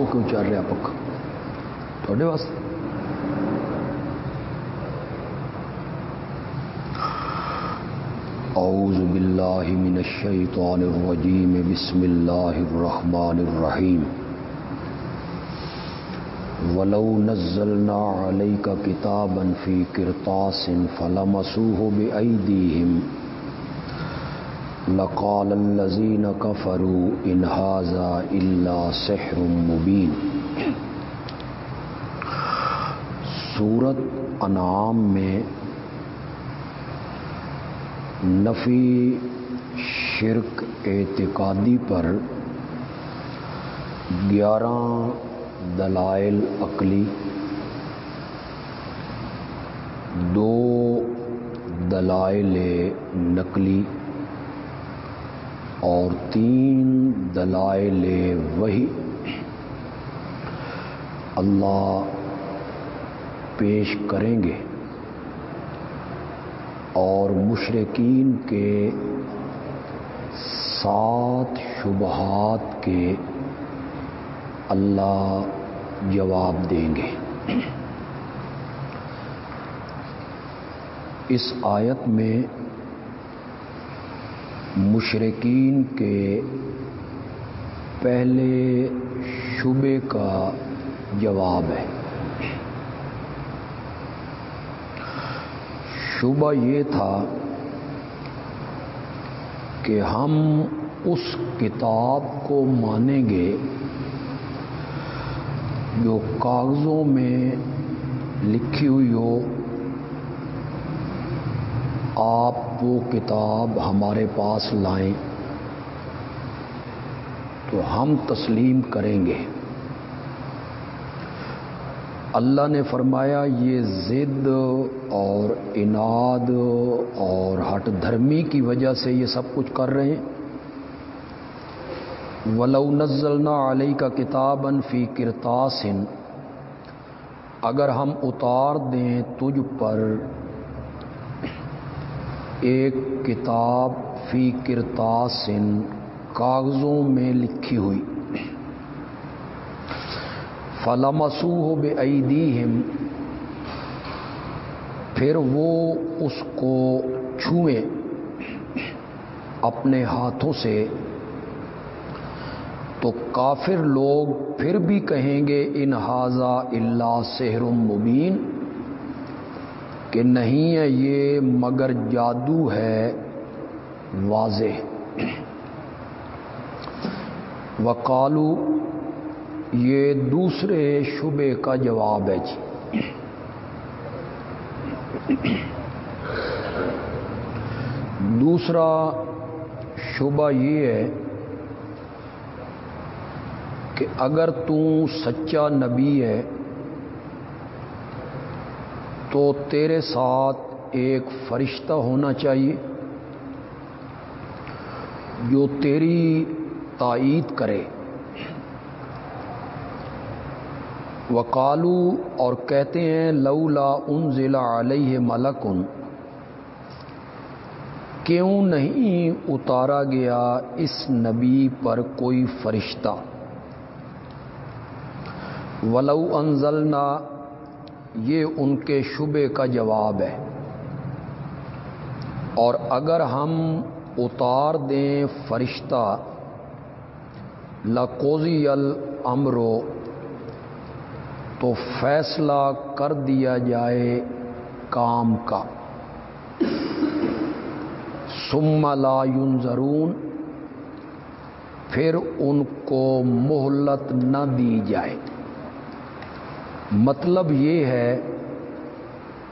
وہ کیوں چل رہا پکا؟ تھوڑے واسطے اعوذ باللہ من الشیطان الرجیم، بسم اللہ الرحمن الرحیم۔ ولو نزلنا عليك كتابا في قرطاس فلمسوه بأيديهم لقال الذين كفروا إن هذا إلا سحر مبين. سورت انعام میں نفی شرک اعتقادی پر گیارہ دلائل عقلی، دو دلائل نقلی اور تین دلائل وہی اللہ پیش کریں گے اور مشرقین کے سات شبہات کے اللہ جواب دیں گے۔ اس آیت میں مشرقین کے پہلے شبے کا جواب ہے۔ شبہ یہ تھا کہ ہم اس کتاب کو مانیں گے جو کاغذوں میں لکھی ہوئی ہو۔ آپ وہ کتاب ہمارے پاس لائیں تو ہم تسلیم کریں گے۔ اللہ نے فرمایا، یہ ضد اور اناد اور ہٹ دھرمی کی وجہ سے یہ سب کچھ کر رہے ہیں۔ ولو نزلنا علی کا کتاب فی کرتاسن اگر ہم اتار دیں تجھ پر ایک کتاب فی کرتاسن، کاغذوں میں لکھی ہوئی۔ فلمسو ہو بے پھر وہ اس کو چھوئیں اپنے ہاتھوں سے۔ تو کافر لوگ پھر بھی کہیں گے، ان حاضہ اللہ سحر مبین کہ نہیں ہے یہ مگر جادو ہے واضح۔ وکالو یہ دوسرے شبے کا جواب ہے جی۔ دوسرا شبہ یہ ہے کہ اگر تو سچا نبی ہے تو تیرے ساتھ ایک فرشتہ ہونا چاہیے جو تیری تائید کرے۔ وکالو اور کہتے ہیں، لولا ان ضلع علیہ ملکن کیوں نہیں اتارا گیا اس نبی پر کوئی فرشتہ؟ ولو انزلنا یہ ان کے شبے کا جواب ہے۔ اور اگر ہم اتار دیں فرشتہ لقوزی الامرو تو فیصلہ کر دیا جائے کام کا۔ ثم لا ینظرون پھر ان کو مہلت نہ دی جائے۔ مطلب یہ ہے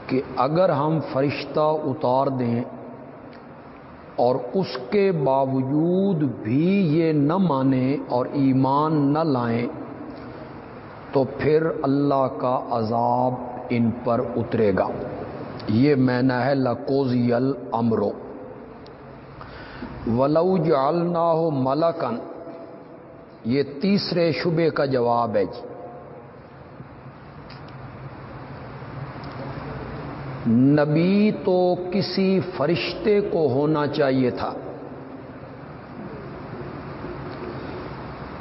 کہ اگر ہم فرشتہ اتار دیں اور اس کے باوجود بھی یہ نہ مانیں اور ایمان نہ لائیں، تو پھر اللہ کا عذاب ان پر اترے گا۔ یہ مینا ہے لکوزی الامرو ولو جعلنا ہو ملکن یہ تیسرے شبے کا جواب ہے جی۔ نبی تو کسی فرشتے کو ہونا چاہیے تھا۔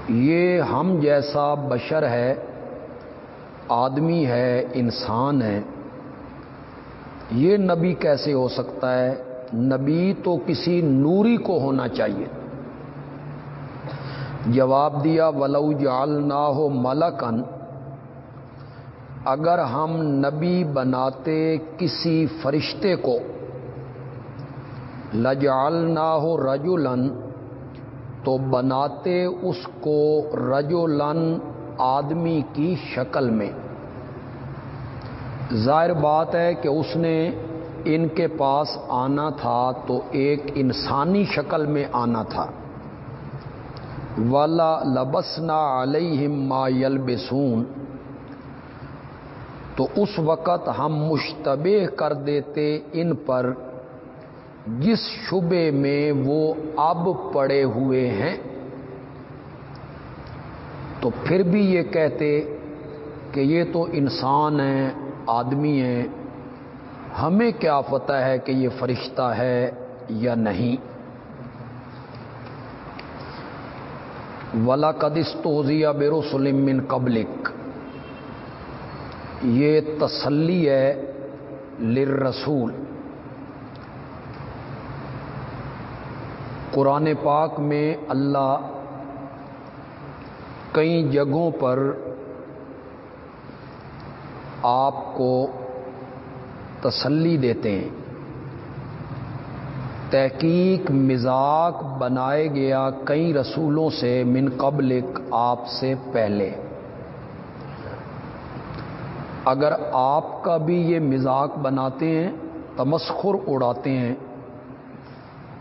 یہ ہم جیسا بشر ہے، آدمی ہے، انسان ہے، یہ نبی کیسے ہو سکتا ہے؟ نبی تو کسی نوری کو ہونا چاہیے۔ جواب دیا، ولو جال نہ ہو ملکن اگر ہم نبی بناتے کسی فرشتے کو لجال نہ ہو رجولن تو بناتے اس کو رجولن آدمی کی شکل میں۔ ظاہر بات ہے کہ اس نے ان کے پاس آنا تھا تو ایک انسانی شکل میں آنا تھا۔ والا لبسنا علیہم ما یلبسون تو اس وقت ہم مشتبہ کر دیتے ان پر جس شبے میں وہ اب پڑے ہوئے ہیں۔ تو پھر بھی یہ کہتے کہ یہ تو انسان ہیں، آدمی ہیں، ہمیں کیا پتہ ہے کہ یہ فرشتہ ہے یا نہیں۔ ولا قدس توزیہ بیرو سلم قبلک یہ تسلی ہے لرسول قرآن پاک میں اللہ کئی جگہوں پر آپ کو تسلی دیتے ہیں۔ تحقیق مزاق بنائے گیا کئی رسولوں سے من قبل آپ سے پہلے۔ اگر آپ کا بھی یہ مزاق بناتے ہیں، تمسخر اڑاتے ہیں،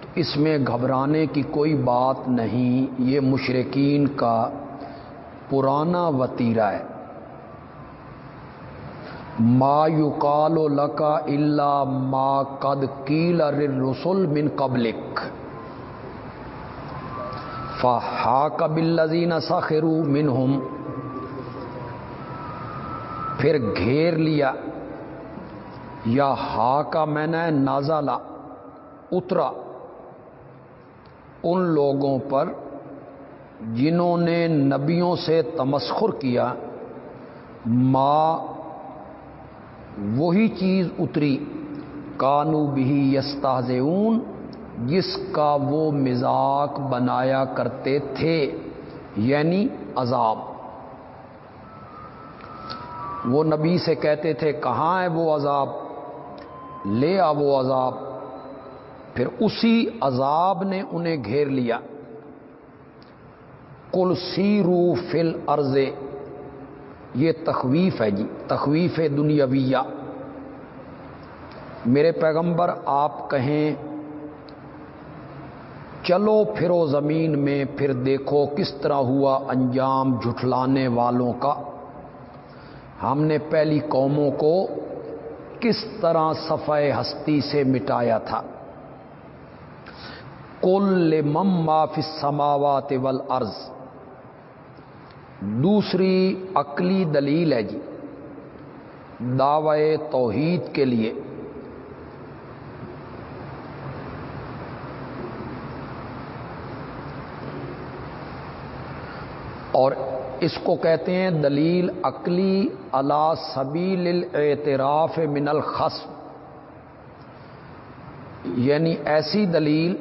تو اس میں گھبرانے کی کوئی بات نہیں، یہ مشرقین کا پرانا وطیرہ ہے۔ ما یقال لکا اللہ ما قد کیل رسول من قبلک۔ فہا کبلزین سخرو منہم۔ پھر گھیر لیا۔ یا ہا کا میں نے نازالہ اترا۔ ان لوگوں پر جنہوں نے نبیوں سے تمسخر کیا ماں وہی چیز اتری۔ کانو بھی یستاز جس کا وہ مزاق بنایا کرتے تھے یعنی عذاب۔ وہ نبی سے کہتے تھے، کہاں ہے وہ عذاب؟ لے آ وہ عذاب. پھر اسی عذاب نے انہیں گھیر لیا۔ کل سیرو فل ارضے یہ تخویف ہے جی تخویف دنیاویہ۔ میرے پیغمبر، آپ کہیں، چلو پھرو زمین میں، پھر دیکھو کس طرح ہوا انجام جھٹلانے والوں کا۔ ہم نے پہلی قوموں کو کس طرح صفائے ہستی سے مٹایا تھا؟ کل مم معاف سماوات ول ارض دوسری عقلی دلیل ہے جی دعوے توحید کے لیے۔ اور اس کو کہتے ہیں دلیل عقلی اللہ سبیل الاعتراف من الخصم یعنی ایسی دلیل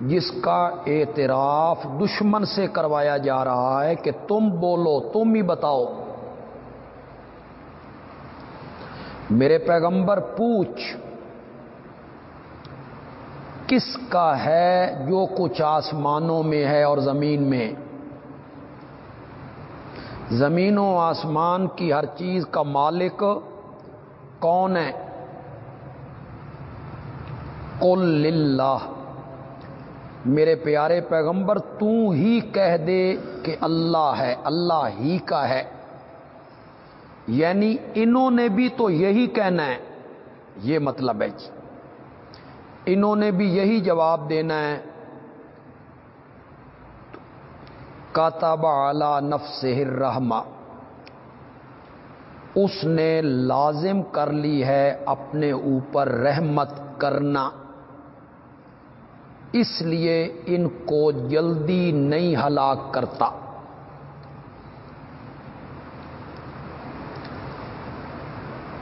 جس کا اعتراف دشمن سے کروایا جا رہا ہے کہ تم بولو، تم ہی بتاؤ۔ میرے پیغمبر پوچھ، کس کا ہے جو کچھ آسمانوں میں ہے اور زمین میں؟ زمین و آسمان کی ہر چیز کا مالک کون ہے؟ قل اللہ میرے پیارے پیغمبر، تو ہی کہہ دے کہ اللہ ہے، اللہ ہی کا ہے۔ یعنی انہوں نے بھی تو یہی کہنا ہے، یہ مطلب ہے جی۔ انہوں نے بھی یہی جواب دینا ہے کاتاب اعلی نفس رحما اس نے لازم کر لی ہے اپنے اوپر رحمت کرنا۔ اس لیے ان کو جلدی نہیں ہلاک کرتا۔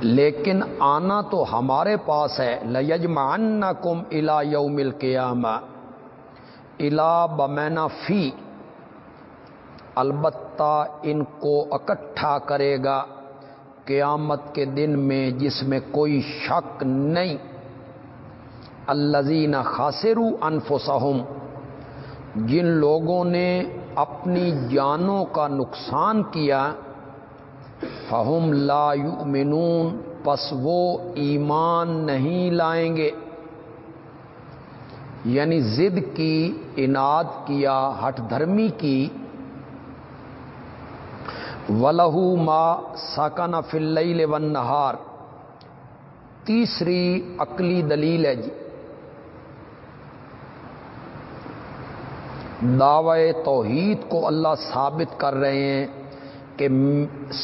لیکن آنا تو ہمارے پاس ہے۔ لجمان کم الا یومل قیام الا بمینا فی۔ البتہ ان کو اکٹھا کرے گا قیامت کے دن میں جس میں کوئی شک نہیں۔ الزین خاصرو انفسہم، جن لوگوں نے اپنی جانوں کا نقصان کیا، فہم لا یؤمنون، پس وہ ایمان نہیں لائیں گے۔ یعنی زد کی اناد کیا، ہٹ دھرمی کی ولہو ما سکن فل ون نہار تیسری عقلی دلیل ہے جی۔ دعوی توحید کو اللہ ثابت کر رہے ہیں کہ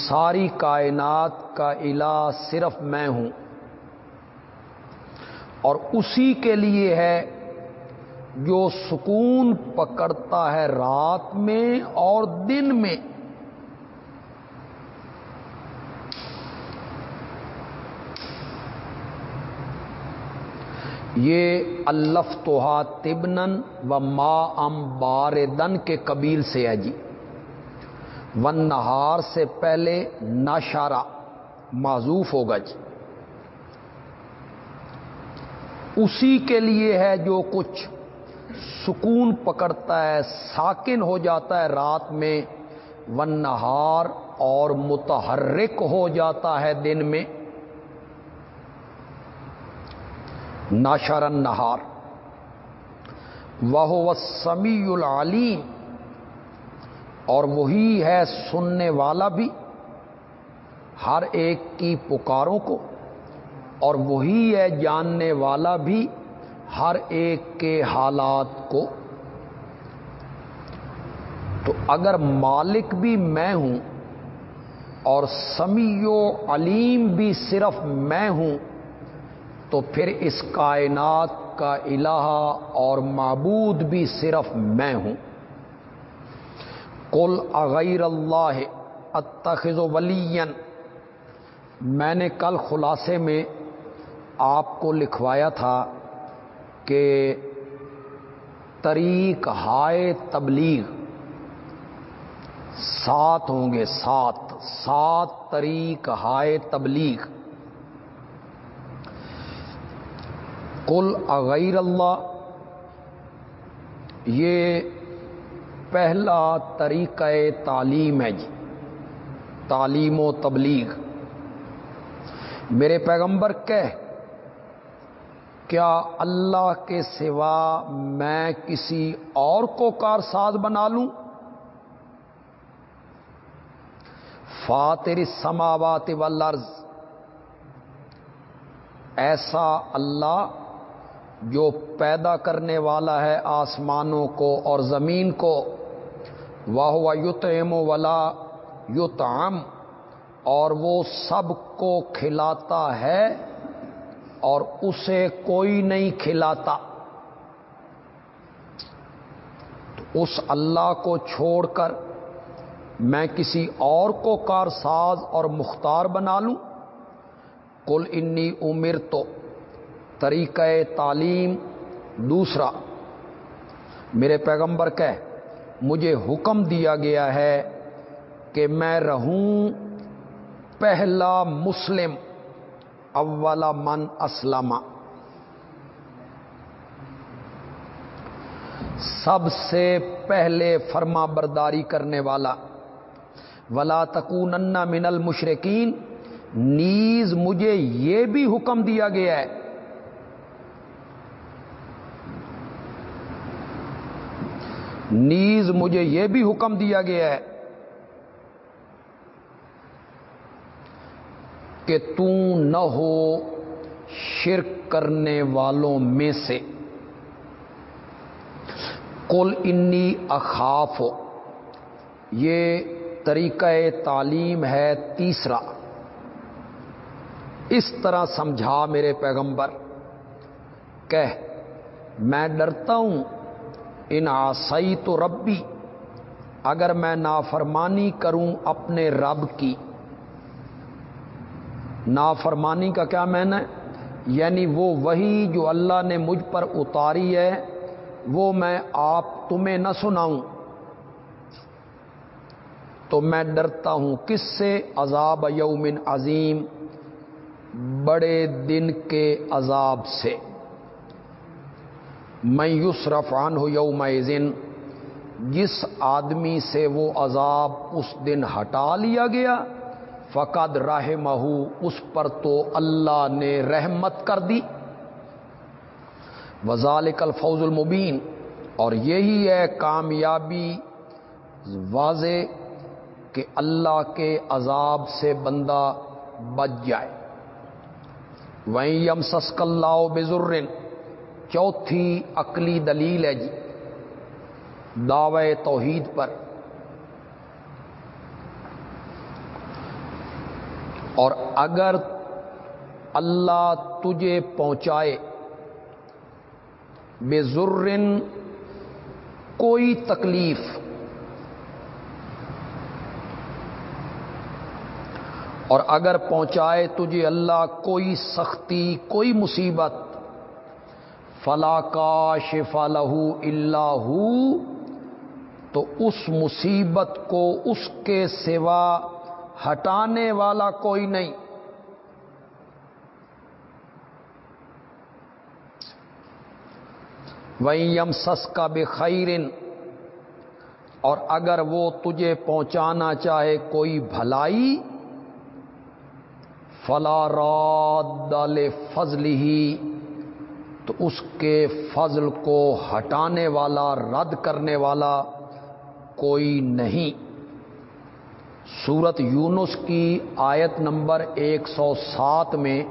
ساری کائنات کا الہ صرف میں ہوں۔ اور اسی کے لیے ہے جو سکون پکڑتا ہے رات میں اور دن میں۔ یہ الف توحا تبنن و ما ام بار دن کے قبیل سے ہے جی۔ ون نہار سے پہلے ناشارہ معذوف ہوگا جی۔ اسی کے لیے ہے جو کچھ سکون پکڑتا ہے، ساکن ہو جاتا ہے رات میں ون نہار اور متحرک ہو جاتا ہے دن میں۔ ناشرن نہار وہ سمی العلیم۔ اور وہی ہے سننے والا بھی۔ ہر ایک کی پکاروں کو۔ اور وہی ہے جاننے والا بھی ہر ایک کے حالات کو۔ تو اگر مالک بھی میں ہوں اور سمیع و علیم بھی صرف میں ہوں تو پھر اس کائنات کا الہ اور معبود بھی صرف میں ہوں۔ کل اغیر اللہ اتخذ ولین میں نے کل خلاصے میں آپ کو لکھوایا تھا کہ طریق ہائے تبلیغ، سات ہوں گے، سات سات طریق ہائے تبلیغ۔ کل اغیر اللہ، یہ پہلا طریقہ تعلیم ہے جی تعلیم و تبلیغ۔ میرے پیغمبر کہ کیا اللہ کے سوا میں کسی اور کو کارساز بنا لوں؟ فاتر سماوات والارض، ایسا اللہ جو پیدا کرنے والا ہے آسمانوں کو اور زمین کو واہ یتم ولا یتعم اور وہ سب کو کھلاتا ہے اور اسے کوئی نہیں کھلاتا۔ تو اس اللہ کو چھوڑ کر میں کسی اور کو کارساز اور مختار بنا لوں۔ کل انی عمر تو طریقہ تعلیم دوسرا، میرے پیغمبر کہ مجھے حکم دیا گیا ہے کہ میں رہوں پہلا مسلم، اولا من اسلم۔ سب سے پہلے فرما برداری کرنے والا، ولا تکون من المشرقین نیز مجھے یہ بھی حکم دیا گیا ہے نیز مجھے یہ بھی حکم دیا گیا ہے کہ تو نہ ہو شرک کرنے والوں میں سے۔ کل انی اخاف۔ ہو یہ طریقہ تعلیم ہے تیسرا۔ اس طرح سمجھا میرے پیغمبر کہ میں ڈرتا ہوں ان آسائی تو ربی، اگر میں نافرمانی کروں اپنے رب کی۔ نافرمانی کا کیا معنی ہے؟ یعنی وہ وہی جو اللہ نے مجھ پر اتاری ہے، وہ میں آپ تمہیں نہ سناؤں۔ تو میں ڈرتا ہوں، کس سے؟ عذاب یومن عظیم، بڑے دن کے عذاب سے۔ میں یسرف عن ہو یوم جس آدمی سے وہ عذاب اس دن ہٹا لیا گیا، فقد راہ مہو اس پر تو اللہ نے رحمت کر دی۔ وزالک الفوز المبین، اور یہی ہے کامیابی، واضح کہ اللہ کے عذاب سے بندہ بچ جائے۔ وہیں یم سسک اللہ بزرن چوتھی عقلی دلیل ہے جی دعوے توحید پر۔ اور اگر اللہ تجھے پہنچائے بے ذرن کوئی تکلیف، اور اگر پہنچائے تجھے اللہ کوئی سختی، کوئی مصیبت فلا کا شفا لہو اللہ تو اس مصیبت کو اس کے سوا ہٹانے والا کوئی نہیں۔ وہیں یم سس کا بے خیرن اور اگر وہ تجھے پہنچانا چاہے کوئی بھلائی، فلا راد فضل ہی تو اس کے فضل کو ہٹانے والا، رد کرنے والا کوئی نہیں۔ سورت یونس کی آیت نمبر ایک سو سات میں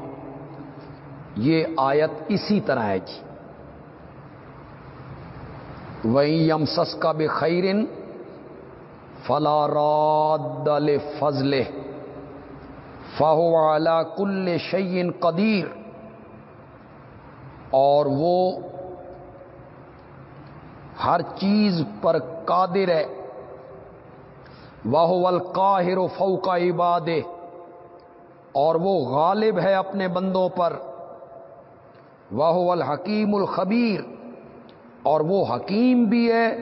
یہ آیت اسی طرح ہے جی۔ وہیں یم سس کا بے خیرن فلا راد فضل فاہو والا کل شعین قدیر اور وہ ہر چیز پر قادر ہے۔ واہ القاہر و فوقا عباد اور وہ غالب ہے اپنے بندوں پر۔ واہ الحکیم الخبیر اور وہ حکیم بھی ہے۔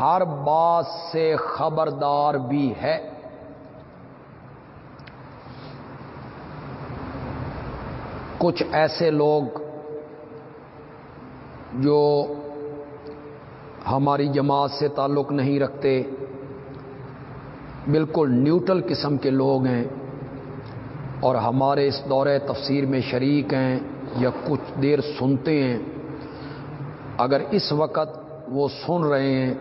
ہر بات سے خبردار بھی ہے۔ کچھ ایسے لوگ جو ہماری جماعت سے تعلق نہیں رکھتے، بالکل نیوٹرل قسم کے لوگ ہیں اور ہمارے اس دورے تفسیر میں شریک ہیں یا کچھ دیر سنتے ہیں۔ اگر اس وقت وہ سن رہے ہیں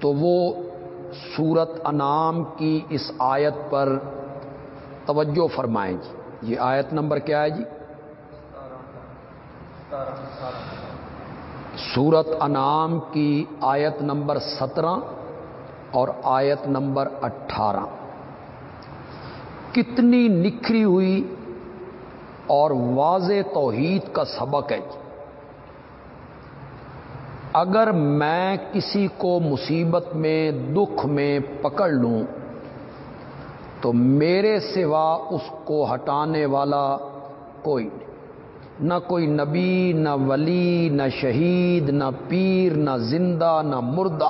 تو وہ سورت انعام کی اس آیت پر توجہ فرمائیں جی۔ یہ آیت نمبر کیا ہے جی؟ سورت انعام کی آیت نمبر سترہ اور آیت نمبر اٹھارہ۔ کتنی نکھری ہوئی اور واضح توحید کا سبق ہے۔ جی اگر میں کسی کو مصیبت میں، دکھ میں پکڑ لوں، تو میرے سوا اس کو ہٹانے والا کوئی نہیں۔ نہ کوئی نبی، نہ ولی، نہ شہید، نہ پیر، نہ زندہ، نہ مردہ۔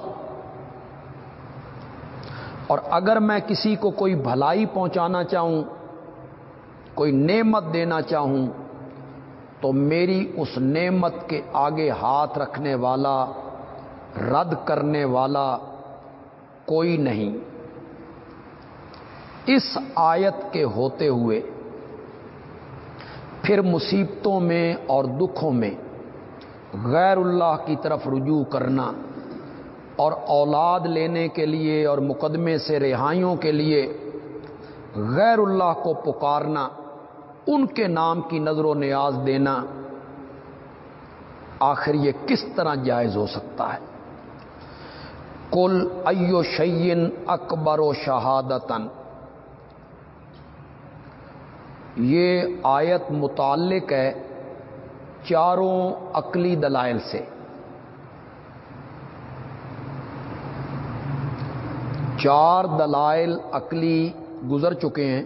اور اگر میں کسی کو کوئی بھلائی پہنچانا چاہوں، کوئی نعمت دینا چاہوں، تو میری اس نعمت کے آگے ہاتھ رکھنے والا، رد کرنے والا کوئی نہیں۔ اس آیت کے ہوتے ہوئے پھر مصیبتوں میں اور دکھوں میں غیر اللہ کی طرف رجوع کرنا اور اولاد لینے کے لیے اور مقدمے سے رہائیوں کے لیے غیر اللہ کو پکارنا، ان کے نام کی نظر و نیاز دینا، آخر یہ کس طرح جائز ہو سکتا ہے؟ کل ایو شعین اکبر و شہادتن یہ آیت متعلق ہے چاروں عقلی دلائل سے۔ چار دلائل عقلی گزر چکے ہیں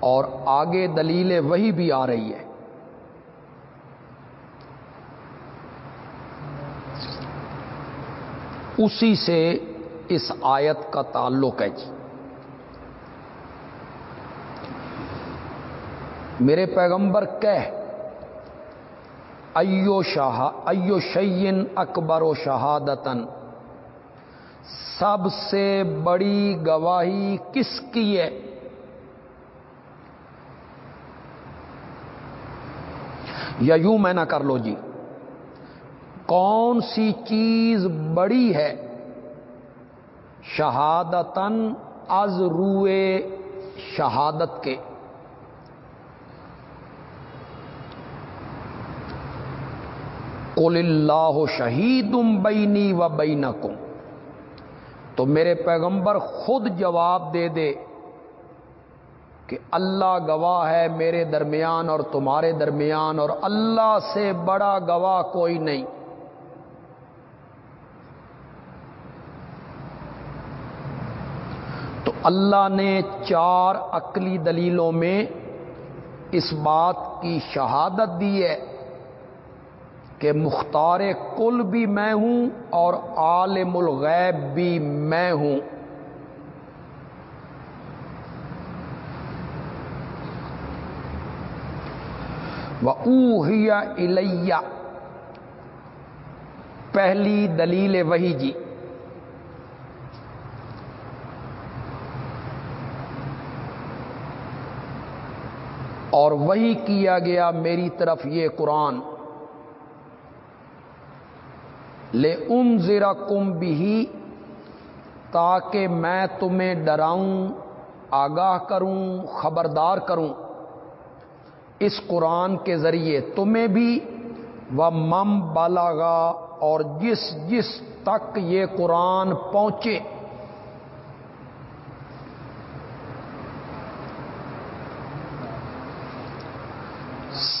اور آگے دلیل وہی بھی آ رہی ہے۔ اسی سے اس آیت کا تعلق ہے جی۔ میرے پیغمبر کہہ، ایو شاہ، ایو شعین اکبر و شہادتن، سب سے بڑی گواہی کس کی ہے؟ یا یوں میں نہ کر لو جی کون سی چیز بڑی ہے؟ شہادتن از روئے شہادت کے۔ قل اللہ شہیدم بینی و بینکم تو میرے پیغمبر خود جواب دے دے کہ اللہ گواہ ہے میرے درمیان اور تمہارے درمیان اور اللہ سے بڑا گواہ کوئی نہیں۔ تو اللہ نے چار عقلی دلیلوں میں اس بات کی شہادت دی ہے۔ کہ مختار کل بھی میں ہوں اور عالم الغیب بھی میں ہوں۔ وہ اوہیا الیہ پہلی دلیل وہی جی۔ اور وہی کیا گیا میری طرف یہ قرآن۔ لے ان زیرا کم بھی تاکہ میں تمہیں ڈراؤں، آگاہ کروں، خبردار کروں۔ اس قرآن کے ذریعے تمہیں بھی و مم بالاگا اور جس جس تک یہ قرآن پہنچے۔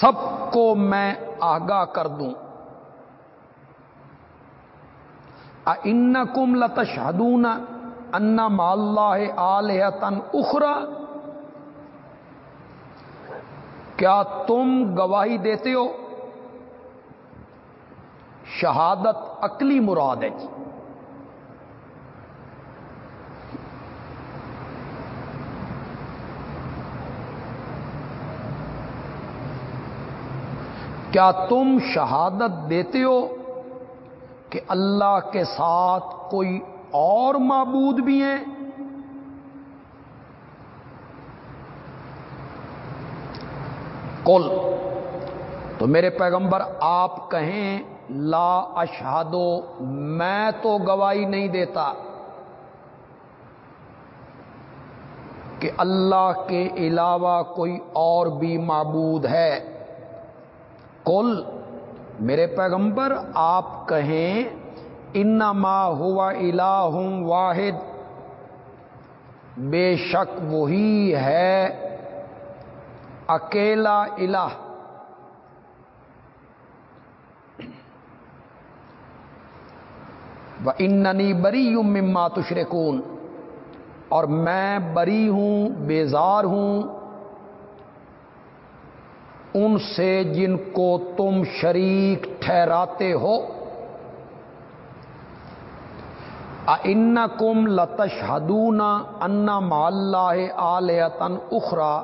سب کو میں آگاہ کر دوں۔ ان کم لتشہدون ان ماللہ آلہتن اخرا کیا تم گواہی دیتے ہو؟ شہادت عقلی مراد ہے جی۔ کیا تم شہادت دیتے ہو؟ کہ اللہ کے ساتھ کوئی اور معبود بھی ہیں۔ کل تو میرے پیغمبر، آپ کہیں، لا اشہادو میں تو گواہی نہیں دیتا کہ اللہ کے علاوہ کوئی اور بھی معبود ہے۔ کل میرے پیغمبر، آپ کہیں، انما ہوا الہ واحد۔ بے شک وہی ہے۔ اکیلا الہ۔ و اننی بری مما تشرکون اور میں بری ہوں، بیزار ہوں۔ ان سے جن کو تم شریک ٹھہراتے ہو۔ ان کم لتش ہدون انا ماللہ آلیتن اخرا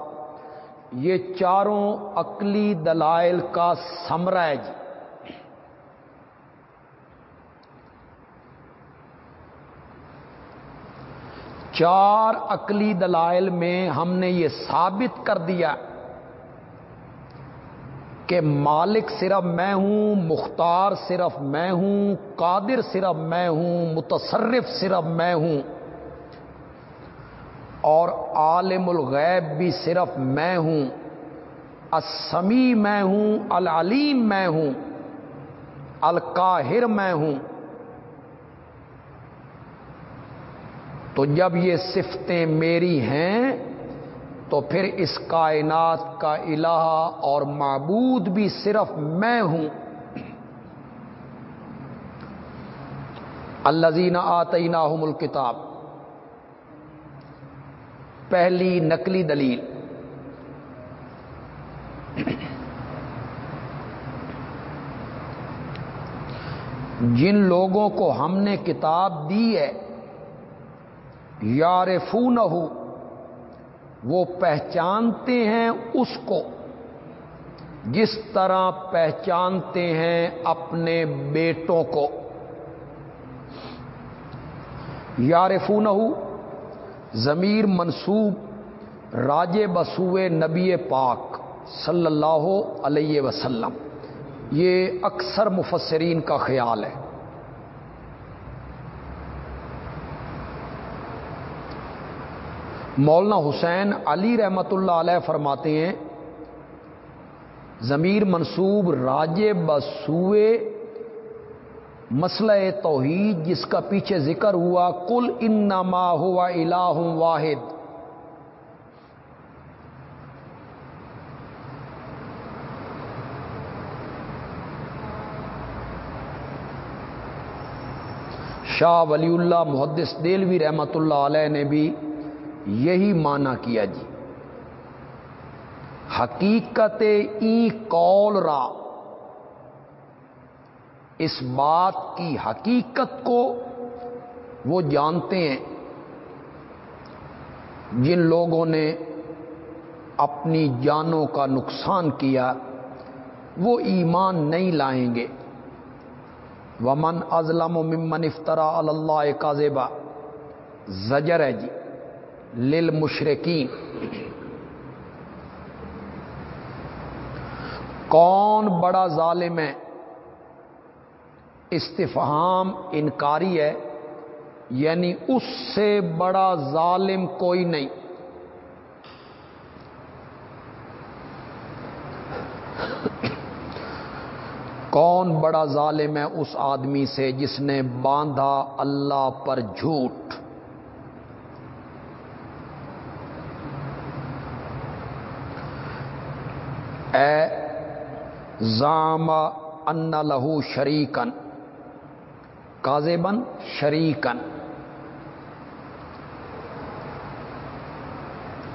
یہ چاروں عقلی دلائل کا سمرا ہے جی چار عقلی دلائل میں ہم نے یہ ثابت کر دیا۔ کہ مالک صرف میں ہوں، مختار صرف میں ہوں، قادر صرف میں ہوں، متصرف صرف میں ہوں، اور عالم الغیب بھی صرف میں ہوں السمی میں ہوں، العلیم میں ہوں، القاہر میں ہوں۔ تو جب یہ صفتیں میری ہیں تو پھر اس کائنات کا الہ اور معبود بھی صرف میں ہوں۔ الزین آتعینہ الکتاب۔ پہلی نقلی دلیل۔ جن لوگوں کو ہم نے کتاب دی ہے یار فون وہ پہچانتے ہیں اس کو۔ جس طرح پہچانتے ہیں اپنے بیٹوں کو۔ یار ہو ضمیر منصوب راج بسوئے نبی پاک صلی اللہ علیہ وسلم۔ یہ اکثر مفسرین کا خیال ہے۔ مولانا حسین علی رحمت اللہ علیہ فرماتے ہیں، ضمیر منصوب راج بسوئے مسئلہ توحید جس کا پیچھے ذکر ہوا کل انما ہوا الہ واحد۔ شاہ ولی اللہ محدث دلوی رحمت اللہ علیہ نے بھی یہی مانا کیا جی۔ حقیقت ای کول را۔ اس بات کی حقیقت کو وہ جانتے ہیں۔ جن لوگوں نے اپنی جانوں کا نقصان کیا، وہ ایمان نہیں لائیں گے۔ ومن ازلم و ممن افطرا اللہ کا زیبا زجر ہے جی۔ لل مشرقین کون بڑا ظالم ہے؟ استفہام انکاری ہے یعنی اس سے بڑا ظالم کوئی نہیں۔ کون بڑا ظالم ہے اس آدمی سے جس نے باندھا اللہ پر جھوٹ اے زام ان لہو شریکن کازیبن شریکن۔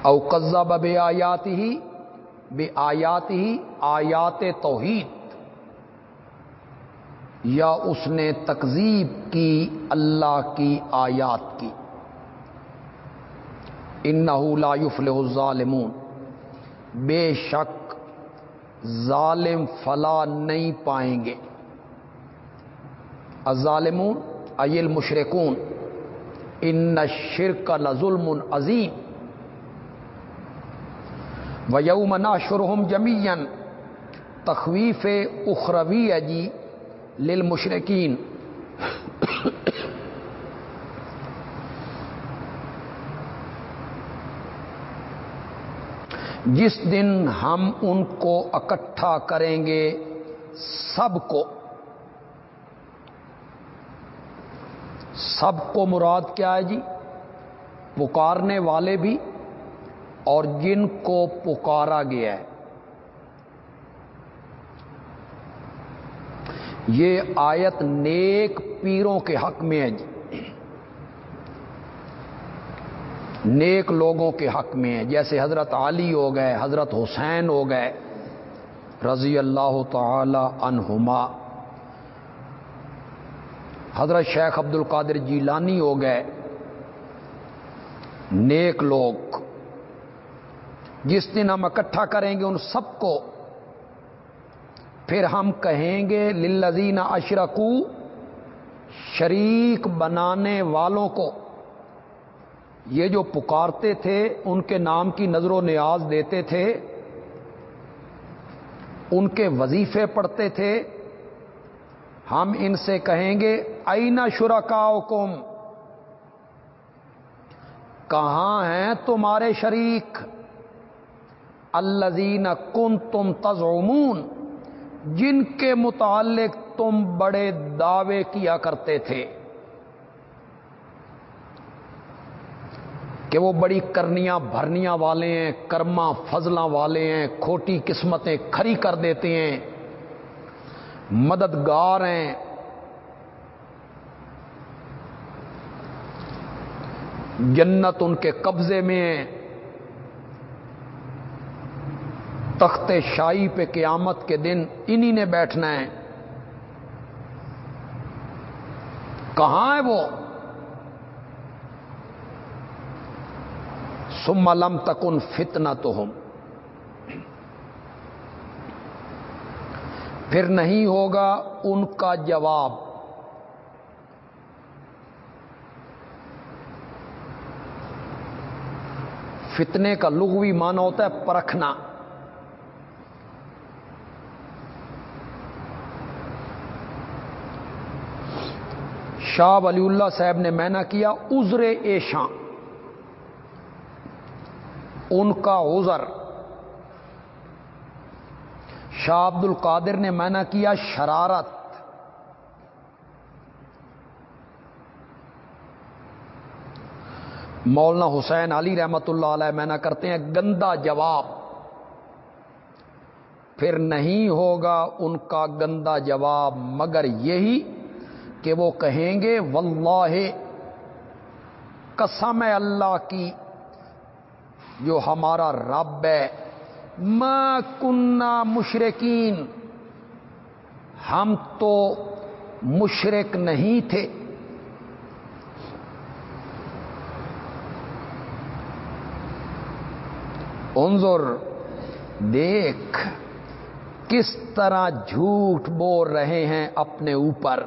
او قزہ بے آیات ہی بے آیات ہی آیات توحید۔ یا اس نے تکذیب کی اللہ کی آیات کی۔ ان لا یفلح الظالمون۔ بے شک ظالم فلا نہیں پائیں گے۔ الظالمون ایل مشرقون ان شرک لظلم عظیم۔ و یومنا شرحم جمین تخویف اخروی جی للمشرقین جس دن ہم ان کو اکٹھا کریں گے، سب کو۔ سب کو مراد کیا ہے جی؟ پکارنے والے بھی اور جن کو پکارا گیا ہے۔ یہ آیت نیک پیروں کے حق میں ہے جی۔ نیک لوگوں کے حق میں ہے جیسے حضرت علی ہو گئے، حضرت حسین ہو گئے، رضی اللہ تعالی عنہما۔ حضرت شیخ عبد القادر جیلانی ہو گئے، نیک لوگ۔ جس دن ہم اکٹھا کریں گے ان سب کو، پھر ہم کہیں گے للزین اشرکو، شریک بنانے والوں کو۔ یہ جو پکارتے تھے، ان کے نام کی نظر و نیاز دیتے تھے، ان کے وظیفے پڑھتے تھے۔ ہم ان سے کہیں گے، اینا شرکاؤ کم کہاں ہیں تمہارے شریک؟ الزین کن تم تزمون جن کے متعلق تم بڑے دعوے کیا کرتے تھے کہ وہ بڑی کرنیاں بھرنیاں والے ہیں، کرما فضلاں والے ہیں، کھوٹی قسمتیں کھری کر دیتے ہیں۔ مددگار ہیں۔ جنت ان کے قبضے میں ہے تخت شاہی پہ قیامت کے دن انہی نے بیٹھنا ہے۔ کہاں ہے وہ؟ سم لم تکن فتنا تو ہم پھر نہیں ہوگا ان کا جواب۔ فتنے کا لغوی معنی ہوتا ہے پرکھنا۔ شاہ ولی اللہ صاحب نے میں کیا، عذر ایشاں۔ ان کا عذر۔ شاہ عبد القادر نے میں کیا شرارت۔ مولانا حسین علی رحمت اللہ علیہ میں کرتے ہیں، گندا جواب۔ پھر نہیں ہوگا ان کا گندا جواب، مگر یہی کہ وہ کہیں گے، واللہ، قسم اللہ کی جو ہمارا رب ہے۔ ما کنہ مشرقین ہم تو مشرق نہیں تھے۔ انظر، دیکھ، کس طرح جھوٹ بول رہے ہیں اپنے اوپر۔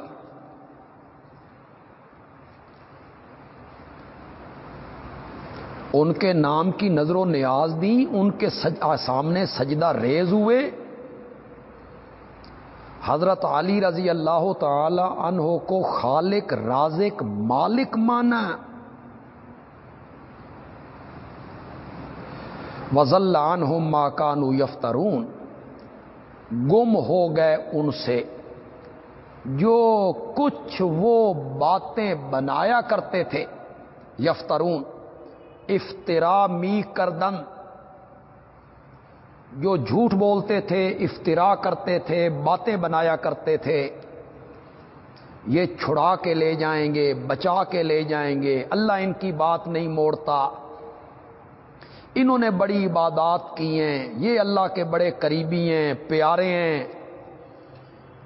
ان کے نام کی نظر و نیاز دی، ان کے سج سامنے سجدہ ریز ہوئے۔ حضرت علی رضی اللہ تعالی عنہ کو خالق، رازق، مالک مانا۔ وزلان ہوں ماکانو یفترون گم ہو گئے ان سے۔ جو کچھ وہ باتیں بنایا کرتے تھے، یفترون۔ افطرا می کردن۔ جو جھوٹ بولتے تھے افطرا کرتے تھے، باتیں بنایا کرتے تھے۔ یہ چھڑا کے لے جائیں گے، بچا کے لے جائیں گے۔ اللہ ان کی بات نہیں موڑتا۔ انہوں نے بڑی عبادات کی ہیں۔ یہ اللہ کے بڑے قریبی ہیں، پیارے ہیں۔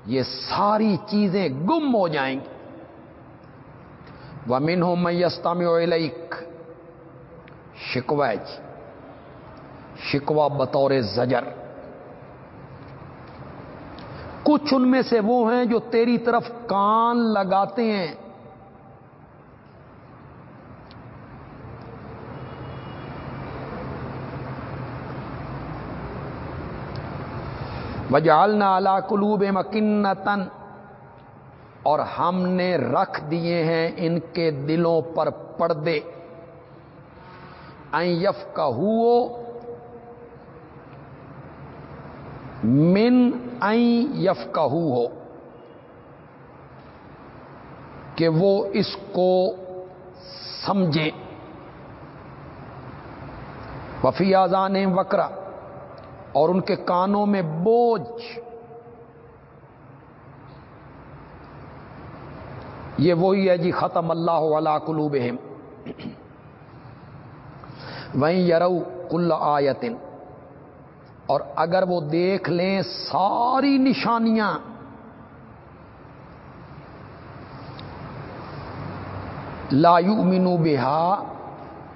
یہ ساری چیزیں گم ہو جائیں گی۔ وہ من ہو میستام شکوہ جی۔ شکوا بطور زجر۔ کچھ ان میں سے وہ ہیں جو تیری طرف کان لگاتے ہیں۔ وجالنا الا قلوب مکنتن اور ہم نے رکھ دیے ہیں ان کے دلوں پر پردے۔ یف کا من یف کا ہو کہ وہ اس کو سمجھے۔ وفی آزان وکرا اور ان کے کانوں میں بوجھ۔ یہ وہی ہے جی ختم اللہ والا کلوب وہیں یرو کل آیتن اور اگر وہ دیکھ لیں ساری نشانیاں، لا مینو بہا،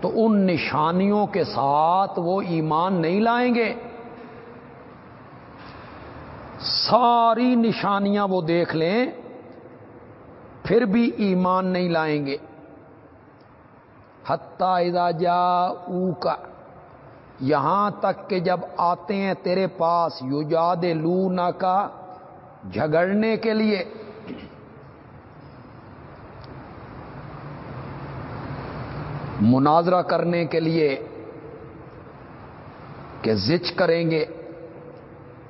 تو ان نشانیوں کے ساتھ وہ ایمان نہیں لائیں گے۔ ساری نشانیاں وہ دیکھ لیں، پھر بھی ایمان نہیں لائیں گے۔ اذا جا کا یہاں تک کہ جب آتے ہیں تیرے پاس یوجاد لونا کا جھگڑنے کے لیے۔ مناظرہ کرنے کے لیے کہ زچ کریں گے۔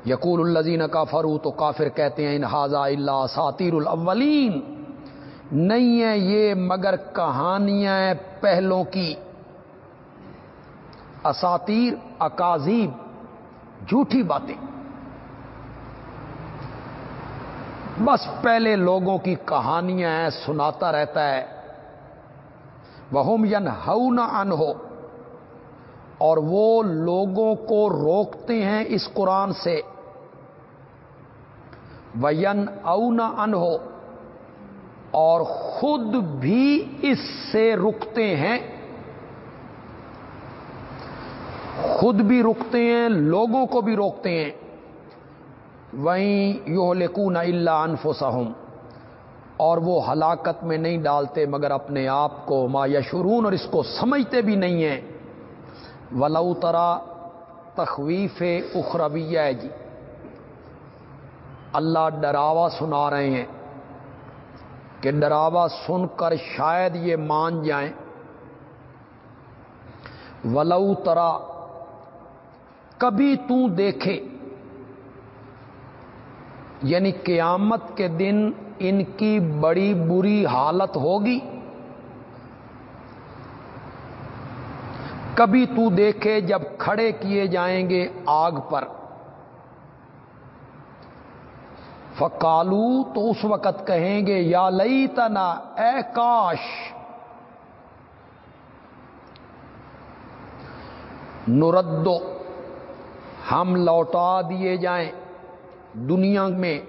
یقول الزین کا فرو تو کافر کہتے ہیں انحاظہ اللہ ساتیر الاولین۔ نہیں ہے یہ مگر کہانیاں پہلوں کی اساتیر اکاذیب جھوٹی باتیں۔ بس پہلے لوگوں کی کہانیاں ہیں، سناتا رہتا ہے۔ وہ ین ہو نہ ان ہو اور وہ لوگوں کو روکتے ہیں اس قرآن سے۔ وین او نہ ان ہو اور خود بھی اس سے رکتے ہیں۔ خود بھی رکتے ہیں، لوگوں کو بھی روکتے ہیں۔ وہیں یو لکون اللہ انفسہم اور وہ ہلاکت میں نہیں ڈالتے، مگر اپنے آپ کو ما یشرون اور اس کو سمجھتے بھی نہیں ہیں۔ ولو ترا تخویف اخرویہ جی اللہ ڈراوا سنا رہے ہیں۔ کہ ڈراوا سن کر شاید یہ مان جائیں۔ ولو ترا، کبھی تو دیکھے۔ یعنی قیامت کے دن ان کی بڑی بری حالت ہوگی۔ کبھی تو دیکھے جب کھڑے کیے جائیں گے آگ پر۔ فکالو تو اس وقت کہیں گے، یا لئی تنا اے کاش نردو ہم لوٹا دیے جائیں دنیا میں،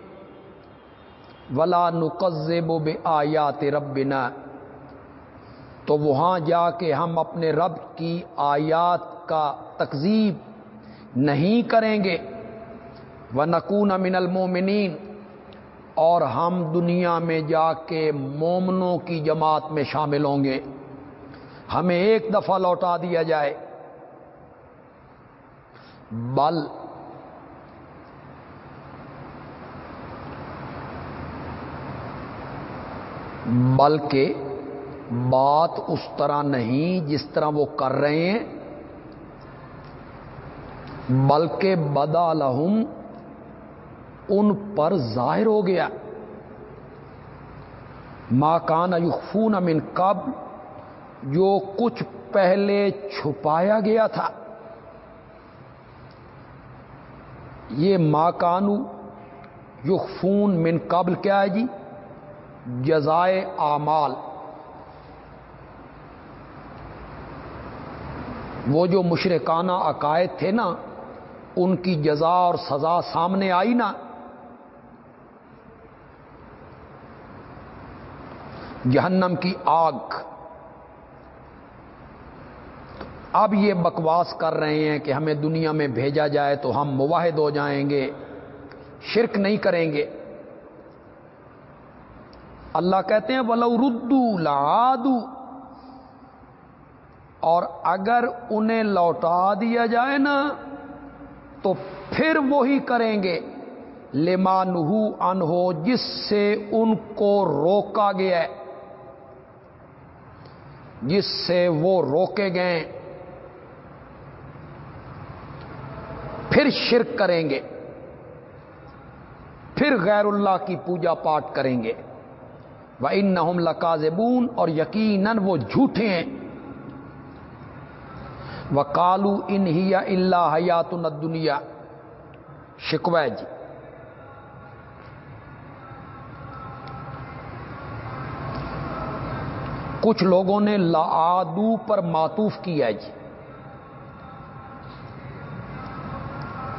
ولا نقزب بے آیات ربنا۔ تو وہاں جا کے ہم اپنے رب کی آیات کا تقزیب نہیں کریں گے۔ وہ نقون من المومنین اور ہم دنیا میں جا کے مومنوں کی جماعت میں شامل ہوں گے۔ ہمیں ایک دفعہ لوٹا دیا جائے۔ بل۔ بلکہ بات اس طرح نہیں جس طرح وہ کر رہے ہیں۔ بلکہ بدا لہم ان پر ظاہر ہو گیا۔ ماکان یخفون من قبل، جو کچھ پہلے چھپایا گیا تھا۔ یہ ماکانو یخفون من قبل کیا ہے جی؟ جزائے اعمال۔ وہ جو مشرکانہ عقائد تھے نا، ان کی جزا اور سزا سامنے آئی نا جہنم کی آگ۔ اب یہ بکواس کر رہے ہیں کہ ہمیں دنیا میں بھیجا جائے تو ہم مواحد ہو جائیں گے، شرک نہیں کریں گے۔ اللہ کہتے ہیں، ولو ردو لادو اور اگر انہیں لوٹا دیا جائے نا، تو پھر وہی کریں گے۔ لمان ان ہو جس سے ان کو روکا گیا جس سے وہ روکے گئے، پھر شرک کریں گے، پھر غیر اللہ کی پوجا پاٹ کریں گے۔ وہ ان نہ اور یقیناً وہ جھوٹے ہیں۔ وہ کالو ان ہی اللہ حیات دنیا شکوہ جی۔ کچھ لوگوں نے لادو پر معطوف کیا جی۔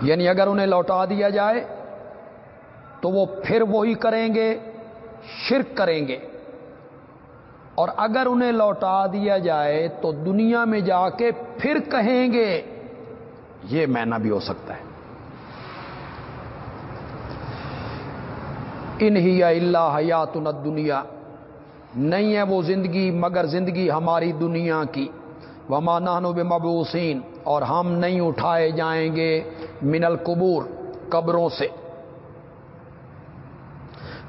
یعنی اگر انہیں لوٹا دیا جائے تو وہ پھر وہی کریں گے، شرک کریں گے۔ اور اگر انہیں لوٹا دیا جائے تو دنیا میں جا کے پھر کہیں گے، یہ مینا بھی ہو سکتا ہے۔ انہی اللہ حیات دنیا نہیں ہے وہ زندگی، مگر زندگی ہماری دنیا کی۔ وما نانو بے مبوسین اور ہم نہیں اٹھائے جائیں گے من القبور، قبروں سے۔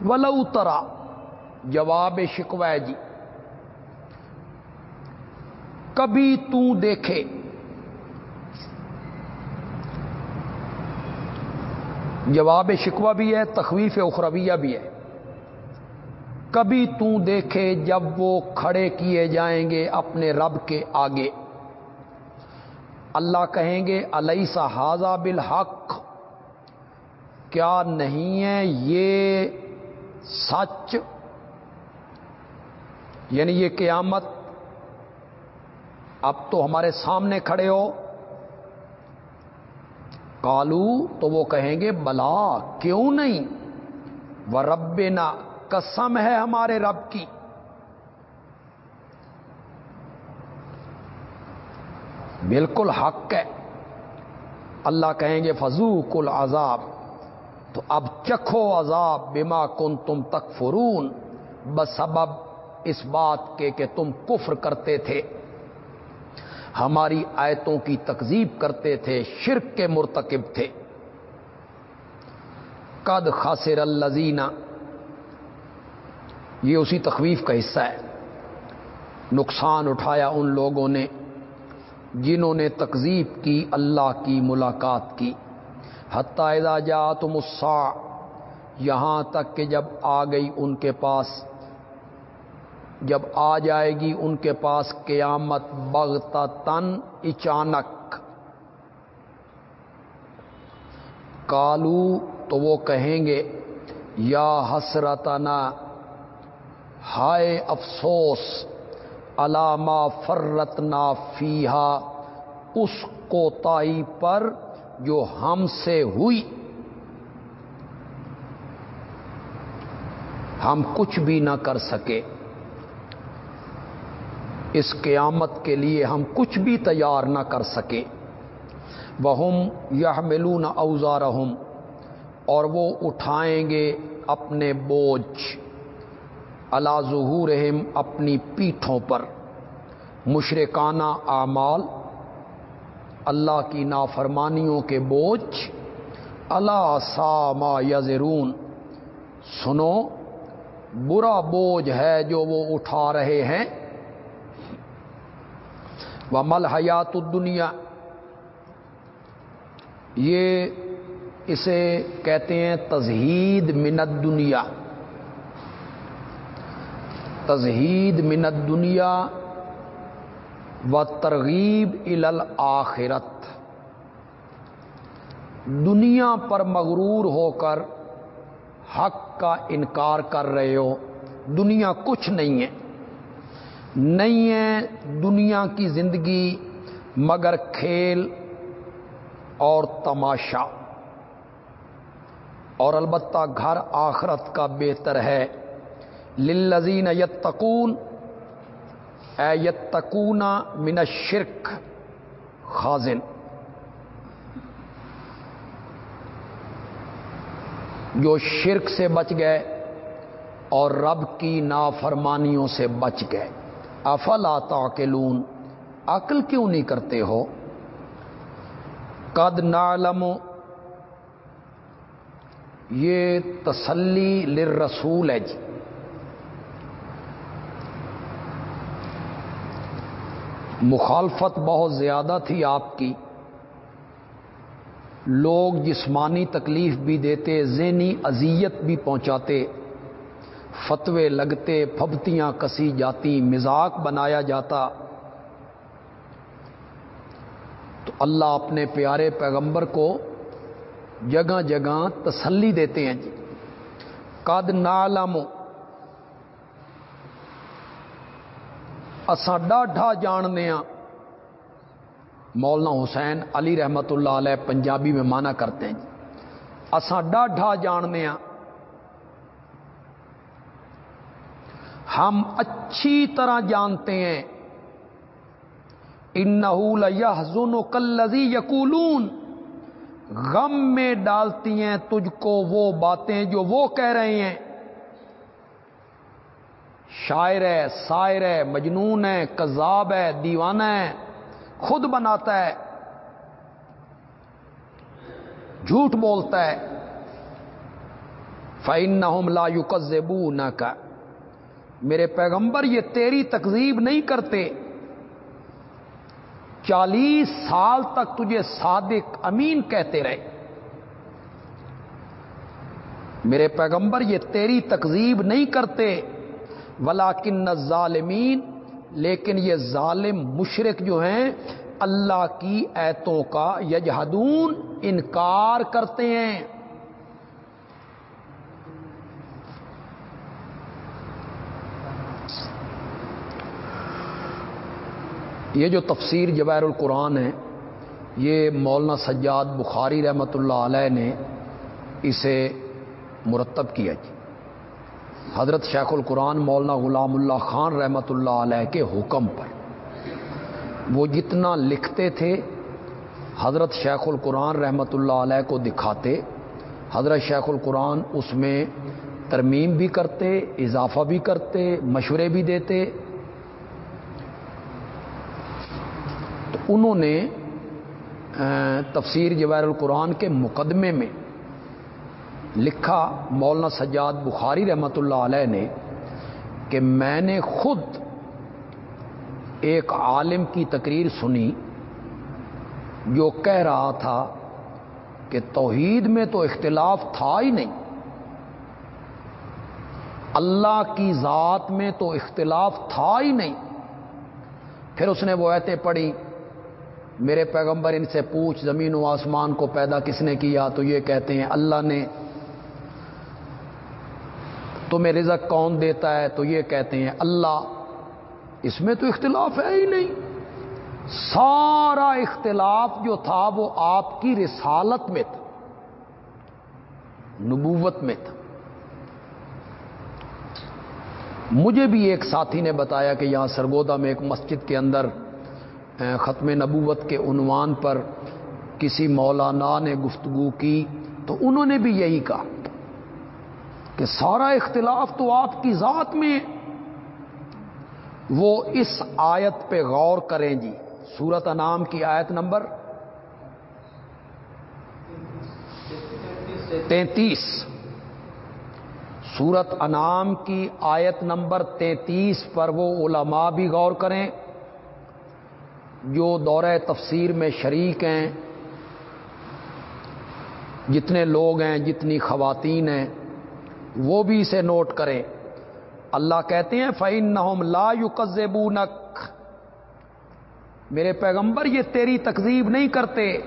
ولو ترا جواب شکوہ جی۔ کبھی تو دیکھے۔ جواب شکوہ بھی ہے، تخویف اخرویہ بھی ہے۔ کبھی تو دیکھے جب وہ کھڑے کیے جائیں گے اپنے رب کے آگے۔ اللہ کہیں گے علیہ سا بالحق؟ کیا نہیں ہے یہ سچ؟ یعنی یہ قیامت اب تو ہمارے سامنے کھڑے ہو۔ کالو تو وہ کہیں گے، بلا، کیوں نہیں؟ وہ رب قسم ہے ہمارے رب کی۔ بالکل حق ہے۔ اللہ کہیں گے فضو کل عذاب تو اب چکھو عذاب، بما کن تم تک فرون بس سبب اس بات کے کہ تم کفر کرتے تھے۔ ہماری آیتوں کی تکزیب کرتے تھے، شرک کے مرتکب تھے۔ قد خاصر الزینہ یہ اسی تخویف کا حصہ ہے۔ نقصان اٹھایا ان لوگوں نے جنہوں نے تکزیب کی، اللہ کی ملاقات کی۔ حتیٰ جا تم یہاں تک کہ جب آ گئی ان کے پاس، جب آ جائے گی ان کے پاس قیامت بغتا تن اچانک۔ کالو تو وہ کہیں گے، یا حسرتنا ہائے افسوس علامہ فرتنا فیحا اس کوتاہی پر جو ہم سے ہوئی۔ ہم کچھ بھی نہ کر سکے۔ اس قیامت کے لیے ہم کچھ بھی تیار نہ کر سکے۔ وہ یہ ملون اوزارہم، اور وہ اٹھائیں گے اپنے بوجھ۔ اللہ ظہور اپنی پیٹھوں پر۔ مشرکانہ اعمال، اللہ کی نافرمانیوں کے بوجھ۔ اللہ ساما یزرون سنو، برا بوجھ ہے جو وہ اٹھا رہے ہیں۔ وہ مل حیات الدنیا۔ یہ اسے کہتے ہیں تزہید منت دنیا تزہید منت دنیا و ترغیب آخرت دنیا پر مغرور ہو کر حق کا انکار کر رہے ہو۔ دنیا کچھ نہیں ہے۔ نہیں ہے دنیا کی زندگی مگر کھیل اور تماشا۔ اور البتہ گھر آخرت کا بہتر ہے۔ للذین یتقون، اے یتقون من الشرک، خازن۔ جو شرک سے بچ گئے اور رب کی نافرمانیوں سے بچ گئے۔ افل آتا کے لون عقل کیوں نہیں کرتے ہو؟ قد نالم یہ تسلی للرسول ہے جی۔ مخالفت بہت زیادہ تھی آپ کی۔ لوگ جسمانی تکلیف بھی دیتے، ذہنی اذیت بھی پہنچاتے، فتوے لگتے، پھبتیاں کسی جاتی، مزاق بنایا جاتا۔ تو اللہ اپنے پیارے پیغمبر کو جگہ جگہ تسلی دیتے ہیں۔ جی قد نالم اساں ڈاڈا جاننے ہاں مولانا حسین علی رحمت اللہ علیہ پنجابی میں مانا کرتے ہیں۔ اساں ڈاڈا جاننے ہاں ہم اچھی طرح جانتے ہیں۔ ان یحزن کلزی یقولون۔ غم میں ڈالتی ہیں تجھ کو وہ باتیں جو وہ کہہ رہے ہیں۔ شاعر ہے شاعر ہے، مجنون ہے، کذاب ہے، دیوانہ ہے، خود بناتا ہے، جھوٹ بولتا ہے۔ فائن نہ لا یوکزبو نہ کا میرے پیغمبر، یہ تیری تقزیب نہیں کرتے۔ چالیس سال تک تجھے صادق، امین کہتے رہے۔ میرے پیغمبر، یہ تیری تقزیب نہیں کرتے۔ ولاکن ظالمین لیکن یہ ظالم مشرق جو ہیں، اللہ کی ایتوں کا یجہدون انکار کرتے ہیں۔ یہ جو تفسیر جبیر القرآن ہے، یہ مولانا سجاد بخاری رحمۃ اللہ علیہ نے اسے مرتب کیا جی۔ حضرت شیخ القرآن مولانا غلام اللہ خان رحمۃ اللہ علیہ کے حکم پر۔ وہ جتنا لکھتے تھے، حضرت شیخ القرآن رحمۃ اللہ علیہ کو دکھاتے، حضرت شیخ القرآن اس میں ترمیم بھی کرتے، اضافہ بھی کرتے، مشورے بھی دیتے۔ تو انہوں نے تفسیر جویر القرآن کے مقدمے میں لکھا مولانا سجاد بخاری رحمۃ اللہ علیہ نے کہ میں نے خود ایک عالم کی تقریر سنی جو کہہ رہا تھا کہ توحید میں تو اختلاف تھا ہی نہیں۔ اللہ کی ذات میں تو اختلاف تھا ہی نہیں۔ پھر اس نے وہ ایتے پڑھی، میرے پیغمبر ان سے پوچھ، زمین و آسمان کو پیدا کس نے کیا؟ تو یہ کہتے ہیں، اللہ نے تمہیں رزق کون دیتا ہے؟ تو یہ کہتے ہیں، اللہ، اس میں تو اختلاف ہے ہی نہیں۔ سارا اختلاف جو تھا وہ آپ کی رسالت میں تھا، نبوت میں تھا۔ مجھے بھی ایک ساتھی نے بتایا کہ یہاں سرگودا میں ایک مسجد کے اندر ختم نبوت کے عنوان پر کسی مولانا نے گفتگو کی، تو انہوں نے بھی یہی کہا۔ کہ سارا اختلاف تو آپ کی ذات میں وہ اس آیت پہ غور کریں جی۔ سورت انعام کی آیت نمبر تینتیس۔ سورت انعام کی آیت نمبر تینتیس پر وہ علماء بھی غور کریں۔ جو دورہ تفسیر میں شریک ہیں۔ جتنے لوگ ہیں، جتنی خواتین ہیں۔ وہ بھی اسے نوٹ کریں۔ اللہ کہتے ہیں فعین نہ لا یو میرے پیغمبر، یہ تیری تقزیب نہیں کرتے۔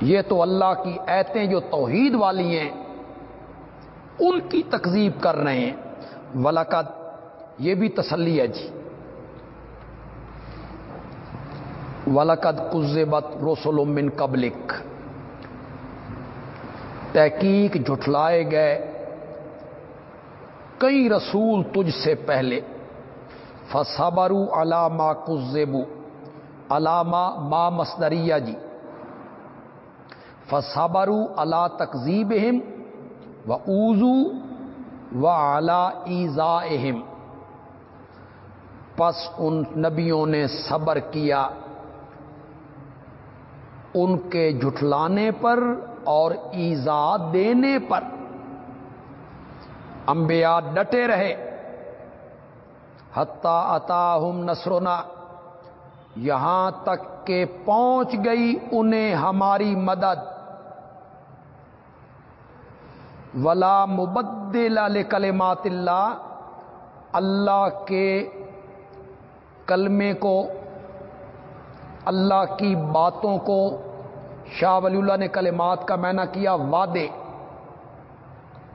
یہ تو اللہ کی ایتیں جو توحید والی ہیں، ان کی تقزیب کر رہے ہیں۔ ولاقت یہ بھی تسلی ہے جی۔ ولقد کزبت رسول من قبلک تحقیق جھٹلائے گئے۔ کئی رسول تجھ سے پہلے فصبرو علامہ کزبو علامہ ما مصدریہ جی۔ فصبرو اللہ تقزیب ہم و اوزو و اعلی ایزا پس ان نبیوں نے صبر کیا۔ ان کے جھٹلانے پر اور ایزا دینے پر انبیاء ڈٹے رہے۔ حتہ اتا ہم نسرونا یہاں تک کہ پہنچ گئی انہیں ہماری مدد۔ ولا مبدل کلمات اللہ اللہ کے کلمے کو، اللہ کی باتوں کو شاہ ولی اللہ نے کلمات کا مینا کیا وعدے۔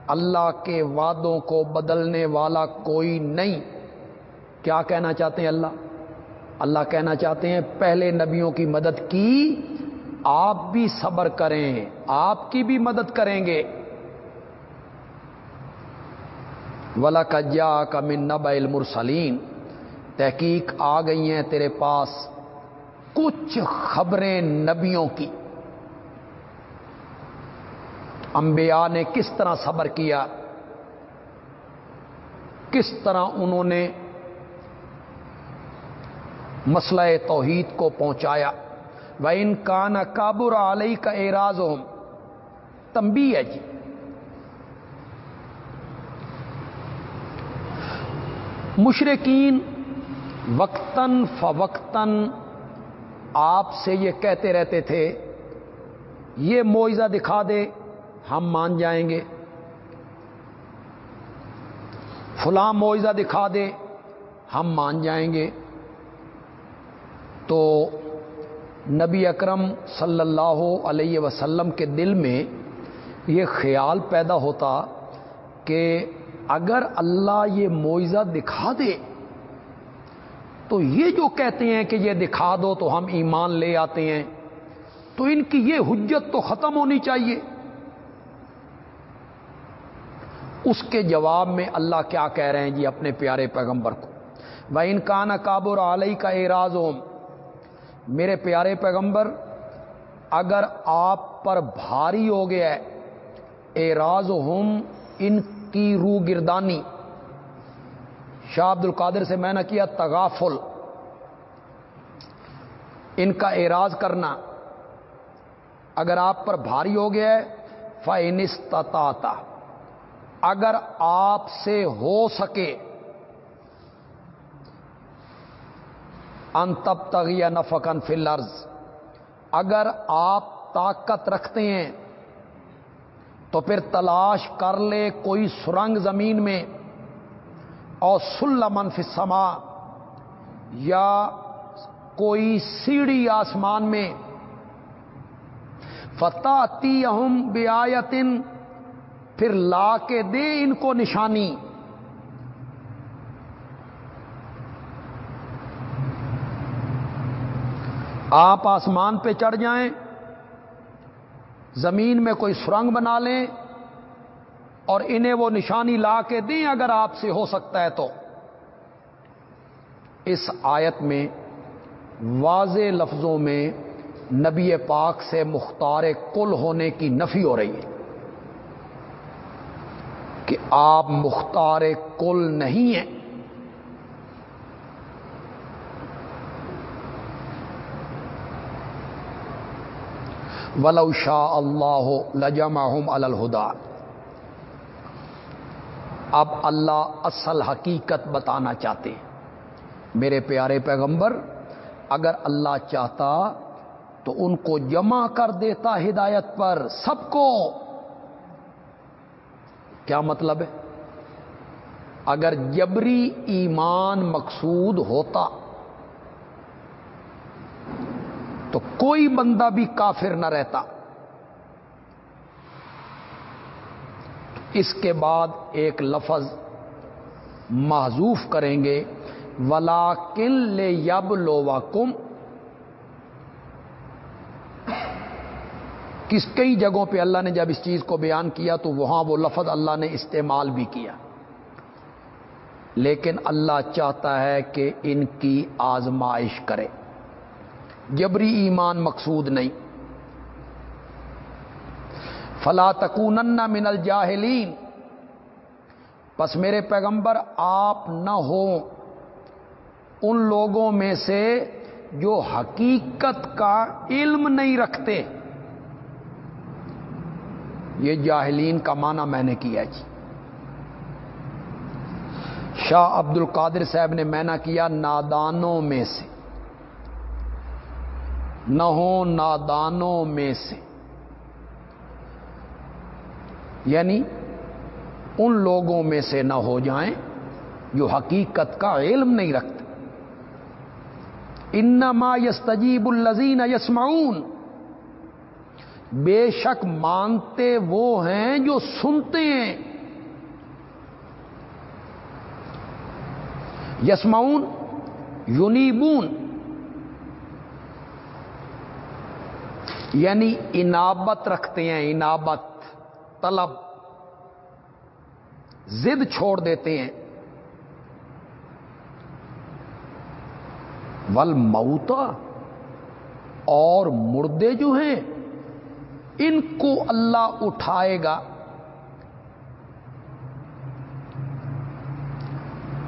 اللہ کے وعدوں کو بدلنے والا کوئی نہیں۔ کیا کہنا چاہتے ہیں اللہ؟ اللہ کہنا چاہتے ہیں پہلے نبیوں کی مدد کی، آپ بھی صبر کریں، آپ کی بھی مدد کریں گے۔ ولا کجا کا من نب المرسلین تحقیق آ گئی ہیں تیرے پاس کچھ خبریں نبیوں کی۔ انبیاء نے کس طرح صبر کیا؟ کس طرح انہوں نے مسئلہ توحید کو پہنچایا؟ وہ ان کا نہ کابر علیہ کا اعراض ہو تمبی ہے جی۔ مشرقین وقتاً فوقتاً آپ سے یہ کہتے رہتے تھے، یہ معاوضہ دکھا دے۔ ہم مان جائیں گے۔ فلاں معاوضہ دکھا دے، ہم مان جائیں گے۔ تو نبی اکرم صلی اللہ علیہ وسلم کے دل میں یہ خیال پیدا ہوتا کہ اگر اللہ یہ معاوضہ دکھا دے، تو یہ جو کہتے ہیں کہ یہ دکھا دو تو ہم ایمان لے آتے ہیں، تو ان کی یہ حجت تو ختم ہونی چاہیے۔ اس کے جواب میں اللہ کیا کہہ رہے ہیں جی اپنے پیارے پیغمبر کو؟ وہ انکان کابر علیہ کا اعراض میرے پیارے پیغمبر، اگر آپ پر بھاری ہو گیا ہے اعراض ہم ان کی روح گردانی شاہ عبد القادر سے میں نے کیا تغافل، ان کا اعراض کرنا۔ اگر آپ پر بھاری ہو گیا ہے فینستا اگر آپ سے ہو سکے، ان تب تغیا نفقن فلرز اگر آپ طاقت رکھتے ہیں، تو پھر تلاش کر لے کوئی سرنگ زمین میں، اور سلمن فسما یا کوئی سیڑھی آسمان میں۔ فتح تی اہم بیاتن پھر لا کے دے ان کو نشانی۔ آپ آسمان پہ چڑھ جائیں، زمین میں کوئی سرنگ بنا لیں اور انہیں وہ نشانی لا کے دیں اگر آپ سے ہو سکتا ہے تو۔ اس آیت میں واضح لفظوں میں نبی پاک سے مختار کل ہونے کی نفی ہو رہی ہے۔ کہ آپ مختار کل نہیں ہیں۔ ولو شاہ اللہ لجما الہدا اب اللہ اصل حقیقت بتانا چاہتے ہیں۔ میرے پیارے پیغمبر، اگر اللہ چاہتا تو ان کو جمع کر دیتا ہدایت پر سب کو۔ کیا مطلب ہے؟ اگر جبری ایمان مقصود ہوتا تو کوئی بندہ بھی کافر نہ رہتا۔ اس کے بعد ایک لفظ محضوف کریں گے ولا کن لے یب لو کم کس کئی جگہوں پہ اللہ نے جب اس چیز کو بیان کیا تو وہاں وہ لفظ اللہ نے استعمال بھی کیا۔ لیکن اللہ چاہتا ہے کہ ان کی آزمائش کرے۔ جبری ایمان مقصود نہیں۔ فلا تکون من الجاہلین۔ پس میرے پیغمبر، آپ نہ ہو ان لوگوں میں سے جو حقیقت کا علم نہیں رکھتے۔ یہ جاہلین کا معنی میں نے کیا جی۔ شاہ عبد القادر صاحب نے میں نہ کیا نادانوں میں سے۔ نہ ہو نادانوں میں سے۔ یعنی ان لوگوں میں سے نہ ہو جائیں جو حقیقت کا علم نہیں رکھتے۔ انما یستجیب الزین یسمعون۔ بے شک مانتے وہ ہیں جو سنتے ہیں۔ یسمعون، یونیبون۔ یعنی انابت رکھتے ہیں، انابت، طلب زد چھوڑ دیتے ہیں۔ ول اور مردے جو ہیں۔ ان کو اللہ اٹھائے گا۔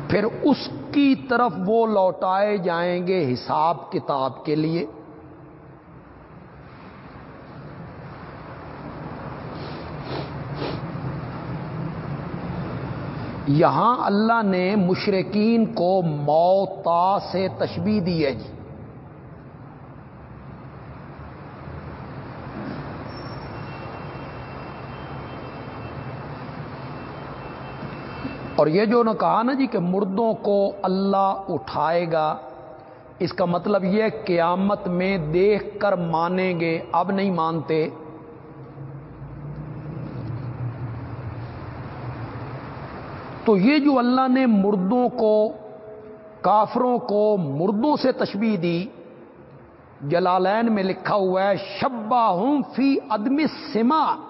پھر اس کی طرف وہ لوٹائے جائیں گے حساب کتاب کے لیے۔ یہاں اللہ نے مشرقین کو موتا سے تشبیح دی ہے جی۔ اور یہ جو نے کہا نا جی کہ مردوں کو اللہ اٹھائے گا، اس کا مطلب یہ قیامت میں دیکھ کر مانیں گے، اب نہیں مانتے۔ تو یہ جو اللہ نے مردوں کو، کافروں کو مردوں سے تشبیح دی، جلالین میں لکھا ہوا ہے شبا ہوں فی ادم سما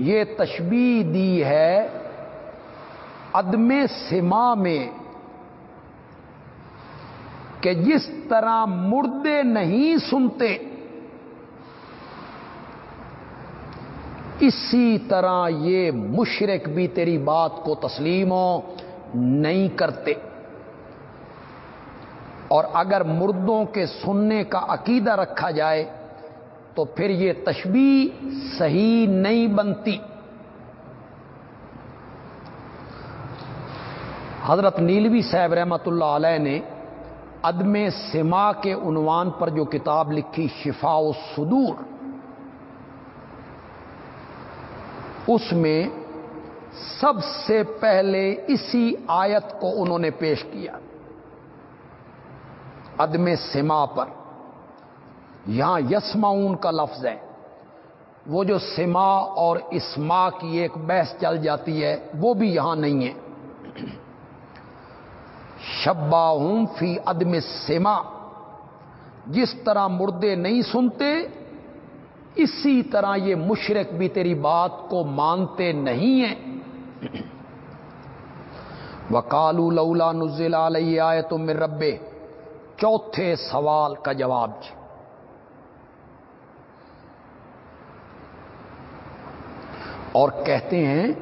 یہ تشبیح دی ہے عدم سما میں کہ جس طرح مردے نہیں سنتے، اسی طرح یہ مشرق بھی تیری بات کو تسلیم ہو نہیں کرتے۔ اور اگر مردوں کے سننے کا عقیدہ رکھا جائے تو پھر یہ تشبیح صحیح نہیں بنتی۔ حضرت نیلوی صاحب رحمت اللہ علیہ نے عدم سما کے عنوان پر جو کتاب لکھی شفا و صدور، اس میں سب سے پہلے اسی آیت کو انہوں نے پیش کیا۔ عدم سما پر۔ یہاں یسماؤن کا لفظ ہے۔ وہ جو سما اور اسما کی ایک بحث چل جاتی ہے، وہ بھی یہاں نہیں ہے۔ شبا ہوں فی عدم سما جس طرح مردے نہیں سنتے، اسی طرح یہ مشرق بھی تیری بات کو مانتے نہیں ہیں۔ وکالو لولا نزل علیہ آئے تم ربے چوتھے سوال کا جواب۔ جی اور کہتے ہیں،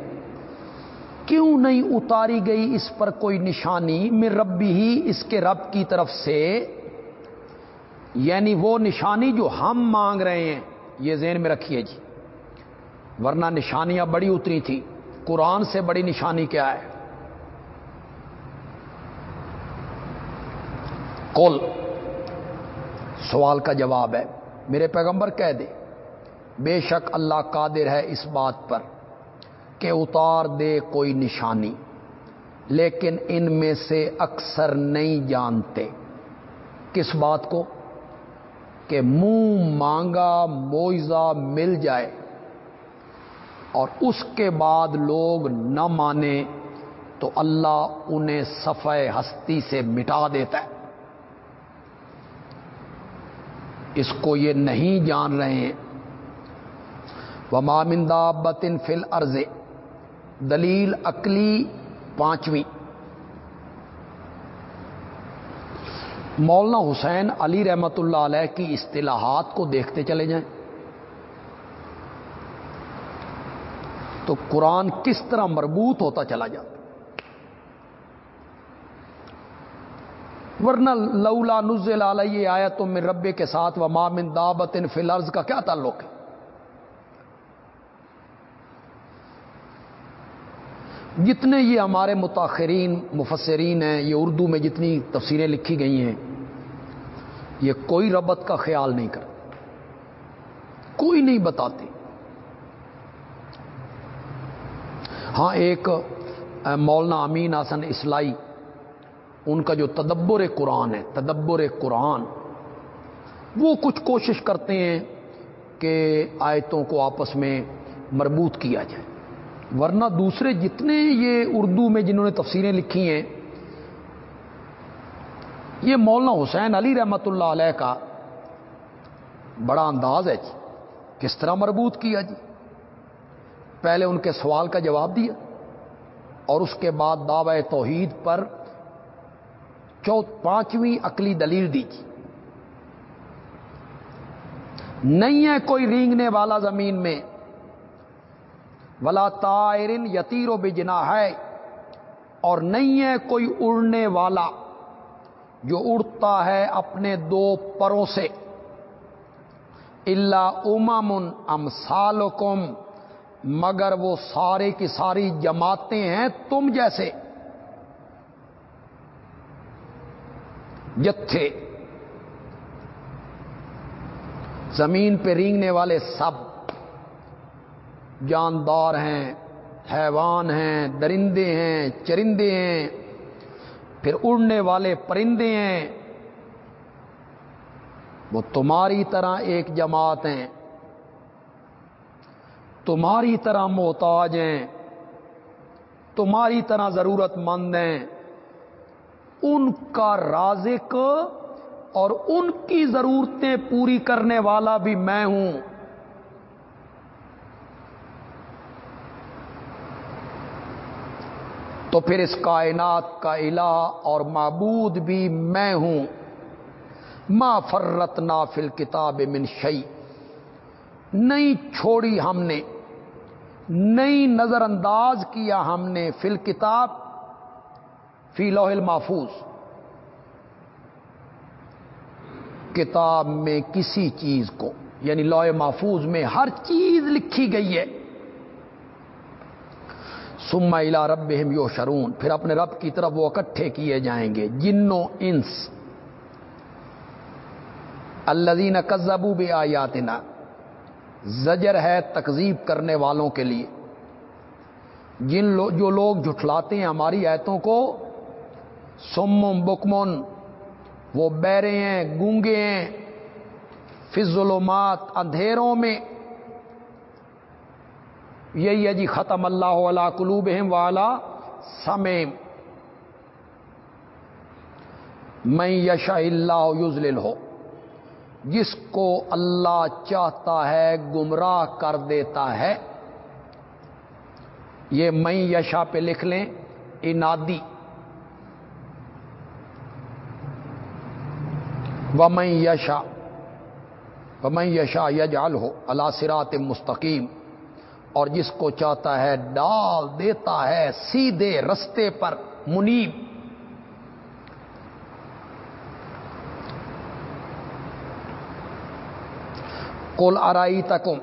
کیوں نہیں اتاری گئی اس پر کوئی نشانی میں ربی ہی اس کے رب کی طرف سے؟ یعنی وہ نشانی جو ہم مانگ رہے ہیں، یہ ذہن میں رکھیے جی ورنہ نشانیاں بڑی اتری تھی۔ قرآن سے بڑی نشانی کیا ہے؟ کل سوال کا جواب ہے۔ میرے پیغمبر کہہ دے بے شک اللہ قادر ہے اس بات پر کہ اتار دے کوئی نشانی، لیکن ان میں سے اکثر نہیں جانتے۔ کس بات کو؟ کہ منہ مانگا موئزہ مل جائے اور اس کے بعد لوگ نہ مانے تو اللہ انہیں صفح ہستی سے مٹا دیتا ہے۔ اس کو یہ نہیں جان رہے ہیں۔ وہ مامندہ بتن فل ارض دلیل اکلی پانچویں۔ مولانا حسین علی رحمت اللہ علیہ کی اصطلاحات کو دیکھتے چلے جائیں۔ تو قرآن کس طرح مربوط ہوتا چلا جاتا؟ ورنہ لولا نزل علیہ آیا تم میں ربے کے ساتھ و مامن دابت فلرز کا کیا تعلق ہے؟ جتنے یہ ہمارے متاثرین مفسرین ہیں، یہ اردو میں جتنی تفسیریں لکھی گئی ہیں، یہ کوئی ربط کا خیال نہیں کر کوئی نہیں بتاتے۔ ہاں ایک مولانا امین حسن اسلائی ان کا جو تدبر قرآن ہے، تدبر قرآن، وہ کچھ کوشش کرتے ہیں کہ آیتوں کو آپس میں مربوط کیا جائے۔ ورنہ دوسرے جتنے یہ اردو میں جنہوں نے تفسیریں لکھی ہیں، یہ مولانا حسین علی رحمت اللہ علیہ کا بڑا انداز ہے جی۔ کس طرح مربوط کیا جی؟ پہلے ان کے سوال کا جواب دیا اور اس کے بعد دعوی توحید پر چو پانچویں عقلی دلیل دی جی۔ نہیں ہے کوئی رینگنے والا زمین میں ولا تائرن یتیر و بجنا ہے۔ اور نہیں ہے کوئی اڑنے والا جو اڑتا ہے اپنے دو پروں سے۔ اللہ امامن ام مگر وہ سارے کی ساری جماعتیں ہیں تم جیسے۔ جتھے۔ زمین پہ رینگنے والے سب۔ جاندار ہیں، حیوان ہیں، درندے ہیں، چرندے ہیں، پھر اڑنے والے پرندے ہیں۔ وہ تمہاری طرح ایک جماعت ہیں، تمہاری طرح محتاج ہیں، تمہاری طرح ضرورت مند ہیں۔ ان کا رازق اور ان کی ضرورتیں پوری کرنے والا بھی میں ہوں۔ تو پھر اس کائنات کا الہ اور معبود بھی میں ہوں۔ ما فرت فل کتاب من شعی نہیں چھوڑی ہم نے، نہیں نظر انداز کیا ہم نے فل کتاب فی لوہ المحفوظ۔ کتاب میں کسی چیز کو یعنی لوہ محفوظ میں ہر چیز لکھی گئی ہے۔ سما الا رب یو شرون پھر اپنے رب کی طرف وہ اکٹھے کیے جائیں گے۔ جنو انس۔ الدین کزبو بھی آیاتنا زجر ہے تکزیب کرنے والوں کے لیے۔ جن لو جو لوگ جھٹلاتے ہیں ہماری ایتوں کو سمم بکمن وہ بیرے ہیں، گونگے ہیں۔ فضلومات اندھیروں میں۔ یہی ہے جی ختم اللہ علا قلوب والا سمیم۔ میں یشا اللہ یوزل ہو جس کو اللہ چاہتا ہے گمراہ کر دیتا ہے، یہ میں یشا پہ لکھ لیں، انادی۔ و میں یشا و میں یشا یجال ہو اللہ سرات مستقیم۔ اور جس کو چاہتا ہے ڈال دیتا ہے سیدھے رستے پر منیب۔ کول ارائی تکم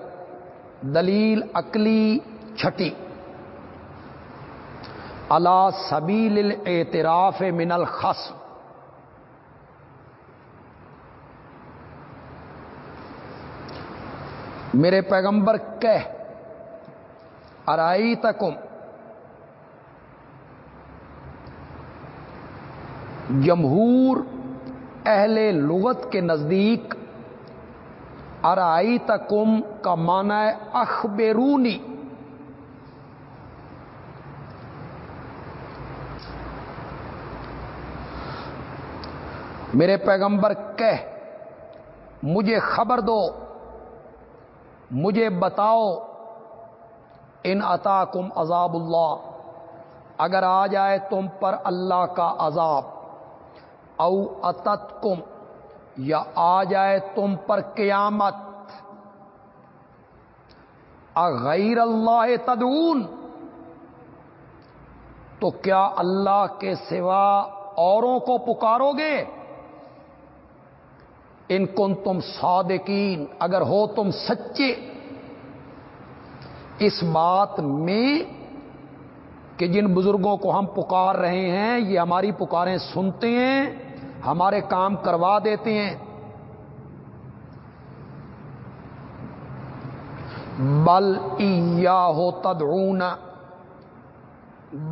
دلیل اکلی چھٹی۔ اللہ سبیل اعتراف من الخص میرے پیغمبر کہہ ارائی تکم جمہور اہل لغت کے نزدیک ارائی تکم کا معنی ہے اخبرونی۔ میرے پیغمبر کہہ، مجھے خبر دو، مجھے بتاؤ ان عطا کم عذاب اللہ، اگر آ جائے تم پر اللہ کا عذاب، او اتت کم یا آ جائے تم پر قیامت غیر اللہ تدون تو کیا اللہ کے سوا اوروں کو پکارو گے؟ ان کن تم صادقین، اگر ہو تم سچے اس بات میں کہ جن بزرگوں کو ہم پکار رہے ہیں، یہ ہماری پکاریں سنتے ہیں، ہمارے کام کروا دیتے ہیں۔ بل یا ہو تدعون،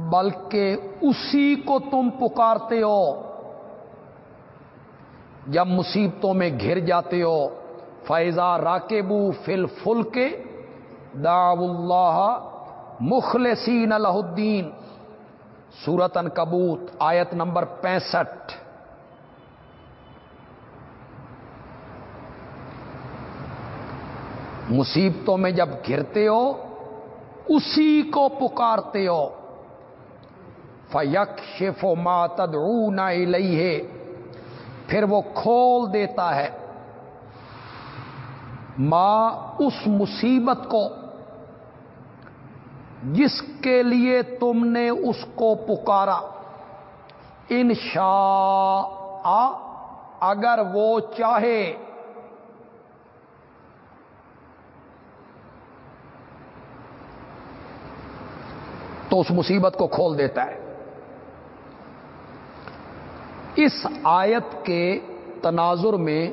بلکہ اسی کو تم پکارتے ہو۔ جب مصیبتوں میں گھر جاتے ہو فیضا راکبو فل فل کے داو اللہ مخلصین الہ الدین۔ سورت ان کبوت، آیت نمبر پینسٹھ۔ مصیبتوں میں جب گرتے ہو، اسی کو پکارتے ہو۔ فیک شف و ماتد ہے پھر وہ کھول دیتا ہے۔ ماں اس مصیبت کو جس کے لیے تم نے اس کو پکارا۔ ان اگر وہ چاہے۔ تو اس مصیبت کو کھول دیتا ہے۔ اس آیت کے تناظر میں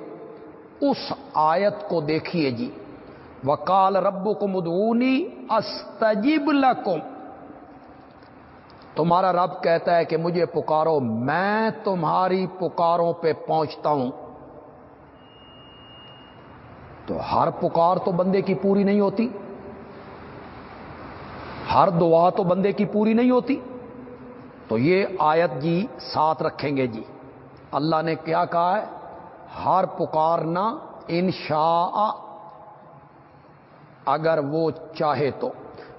اس آیت کو دیکھیے جی۔ وکال رب کو مدعونی استجب لکم تمہارا رب کہتا ہے کہ مجھے پکارو، میں تمہاری پکاروں پہ پہنچتا ہوں۔ تو ہر پکار تو بندے کی پوری نہیں ہوتی۔ ہر دعا تو بندے کی پوری نہیں ہوتی۔ تو یہ آیت جی ساتھ رکھیں گے جی۔ اللہ نے کیا کہا ہے؟ ہر پکارنا انشاء اگر وہ چاہے تو۔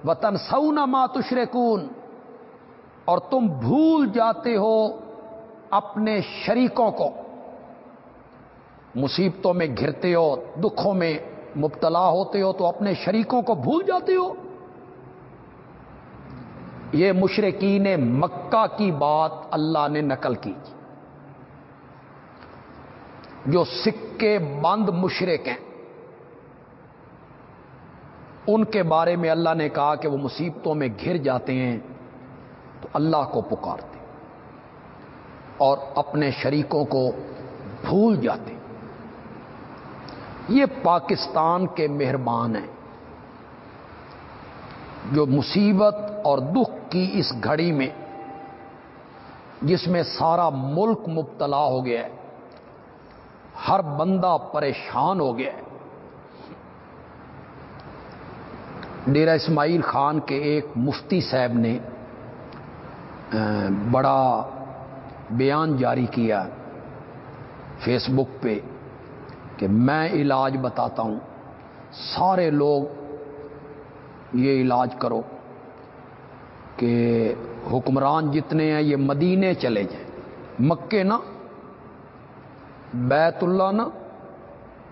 وطن سو نہ ماتشر کون اور تم بھول جاتے ہو اپنے شریکوں کو۔ مصیبتوں میں گھرتے ہو، دکھوں میں مبتلا ہوتے ہو، تو اپنے شریکوں کو بھول جاتے ہو۔ یہ مشرقین مکہ کی بات اللہ نے نقل کی۔ جو سکے بند مشرق ہیں۔ ان کے بارے میں اللہ نے کہا کہ وہ مصیبتوں میں گھر جاتے ہیں، تو اللہ کو پکارتے اور اپنے شریکوں کو بھول جاتے۔ یہ پاکستان کے مہربان ہیں۔ جو مصیبت اور دکھ کی اس گھڑی میں، جس میں سارا ملک مبتلا ہو گیا ہے، ہر بندہ پریشان ہو گیا ہے۔ ڈیرا اسماعیل خان کے ایک مفتی صاحب نے بڑا بیان جاری کیا فیس بک پہ کہ میں علاج بتاتا ہوں، سارے لوگ یہ علاج کرو کہ حکمران جتنے ہیں یہ مدینے چلے جائیں۔ مکے نا بیت اللہ نا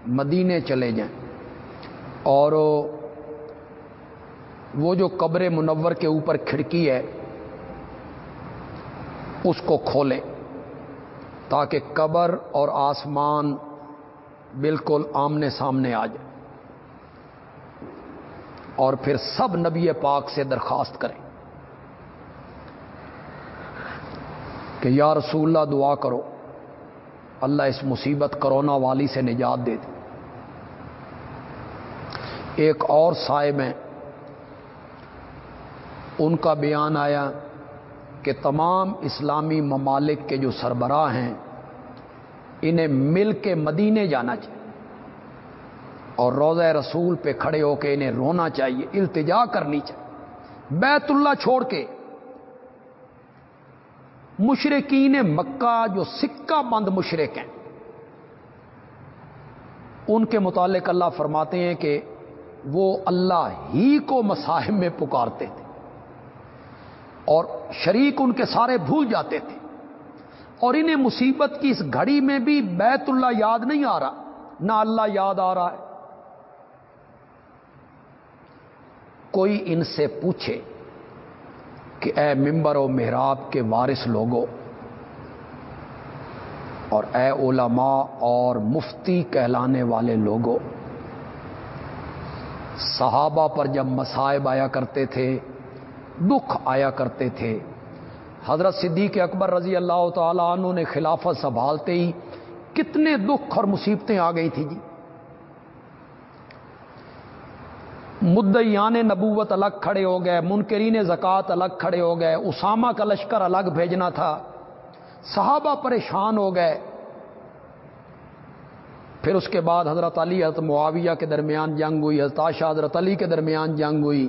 مدینے چلے جائیں۔ اور وہ جو قبر منور کے اوپر کھڑکی ہے، اس کو کھولیں تاکہ قبر اور آسمان بالکل آمنے سامنے آ جائے اور پھر سب نبی پاک سے درخواست کریں کہ یا رسول اللہ دعا کرو، اللہ اس مصیبت کرونا والی سے نجات دے دے۔ ایک اور صاحب ہیں ان کا بیان آیا کہ تمام اسلامی ممالک کے جو سربراہ ہیں، انہیں مل کے مدینے جانا چاہیے اور روزہ رسول پہ کھڑے ہو کے انہیں رونا چاہیے، التجا کرنی چاہیے۔ بیت اللہ چھوڑ کے مشرقین مکہ جو سکہ بند مشرق ہیں، ان کے متعلق اللہ فرماتے ہیں کہ وہ اللہ ہی کو مصاحب میں پکارتے تھے۔ اور شریک ان کے سارے بھول جاتے تھے۔ اور انہیں مصیبت کی اس گھڑی میں بھی بیت اللہ یاد نہیں آ رہا، نہ اللہ یاد آ رہا ہے۔ کوئی ان سے پوچھے کہ اے ممبر و محراب کے وارث لوگوں، اور اے علماء اور مفتی کہلانے والے لوگوں، صحابہ پر جب مسائب آیا کرتے تھے دکھ آیا کرتے تھے۔ حضرت صدیق اکبر رضی اللہ تعالی عنہ نے خلافت سنبھالتے ہی کتنے دکھ اور مصیبتیں آ گئی تھی جی۔ مدعیان نبوت الگ کھڑے ہو گئے، منکرین زکوٰۃ الگ کھڑے ہو گئے، اسامہ کا لشکر الگ بھیجنا تھا۔ صحابہ پریشان ہو گئے۔ پھر اس کے بعد حضرت علی، حضرت معاویہ کے درمیان جنگ ہوئی، حضرت عاشہ حضرت علی کے درمیان جنگ ہوئی۔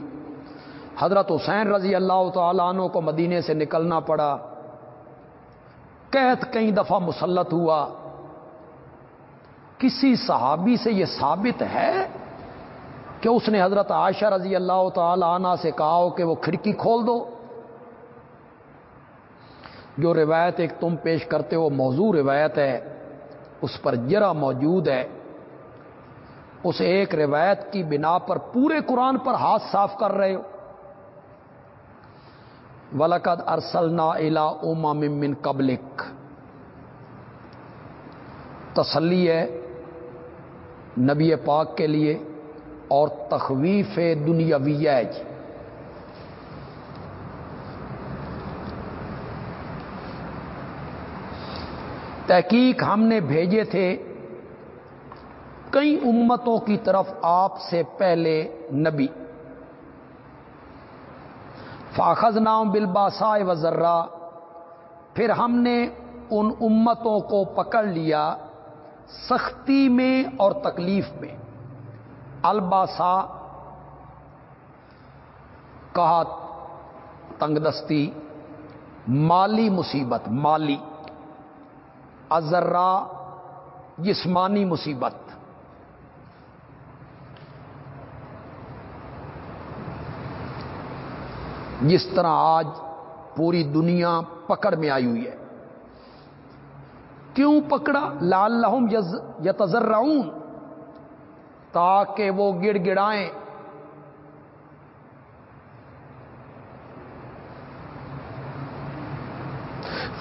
حضرت حسین رضی اللہ تعالیٰ عنہ کو مدینے سے نکلنا پڑا۔ قید کئی دفعہ مسلط ہوا۔ کسی صحابی سے یہ ثابت ہے کہ اس نے حضرت عائشہ رضی اللہ تعالی عنہ سے کہا ہو کہ وہ کھڑکی کھول دو۔ جو روایت ایک تم پیش کرتے ہو، موضوع روایت ہے، اس پر جرا موجود ہے۔ اس ایک روایت کی بنا پر پورے قرآن پر ہاتھ صاف کر رہے ہو۔ ولقد ارسلنا الا اما ممن قبلک تسلی ہے نبی پاک کے لیے اور تخویف دنیاوی جی تحقیق ہم نے بھیجے تھے۔ کئی امتوں کی طرف آپ سے پہلے نبی۔ فاخذ نام بلباسائے و ذرا پھر ہم نے ان امتوں کو پکڑ لیا سختی میں اور تکلیف میں۔ الباسا کہا تنگ دستی مالی مصیبت، مالی۔ ازرا جسمانی مصیبت۔ جس طرح آج پوری دنیا پکڑ میں آئی ہوئی ہے۔ کیوں پکڑا؟ لال لہم یتزر تاکہ وہ گڑ گڑائیں۔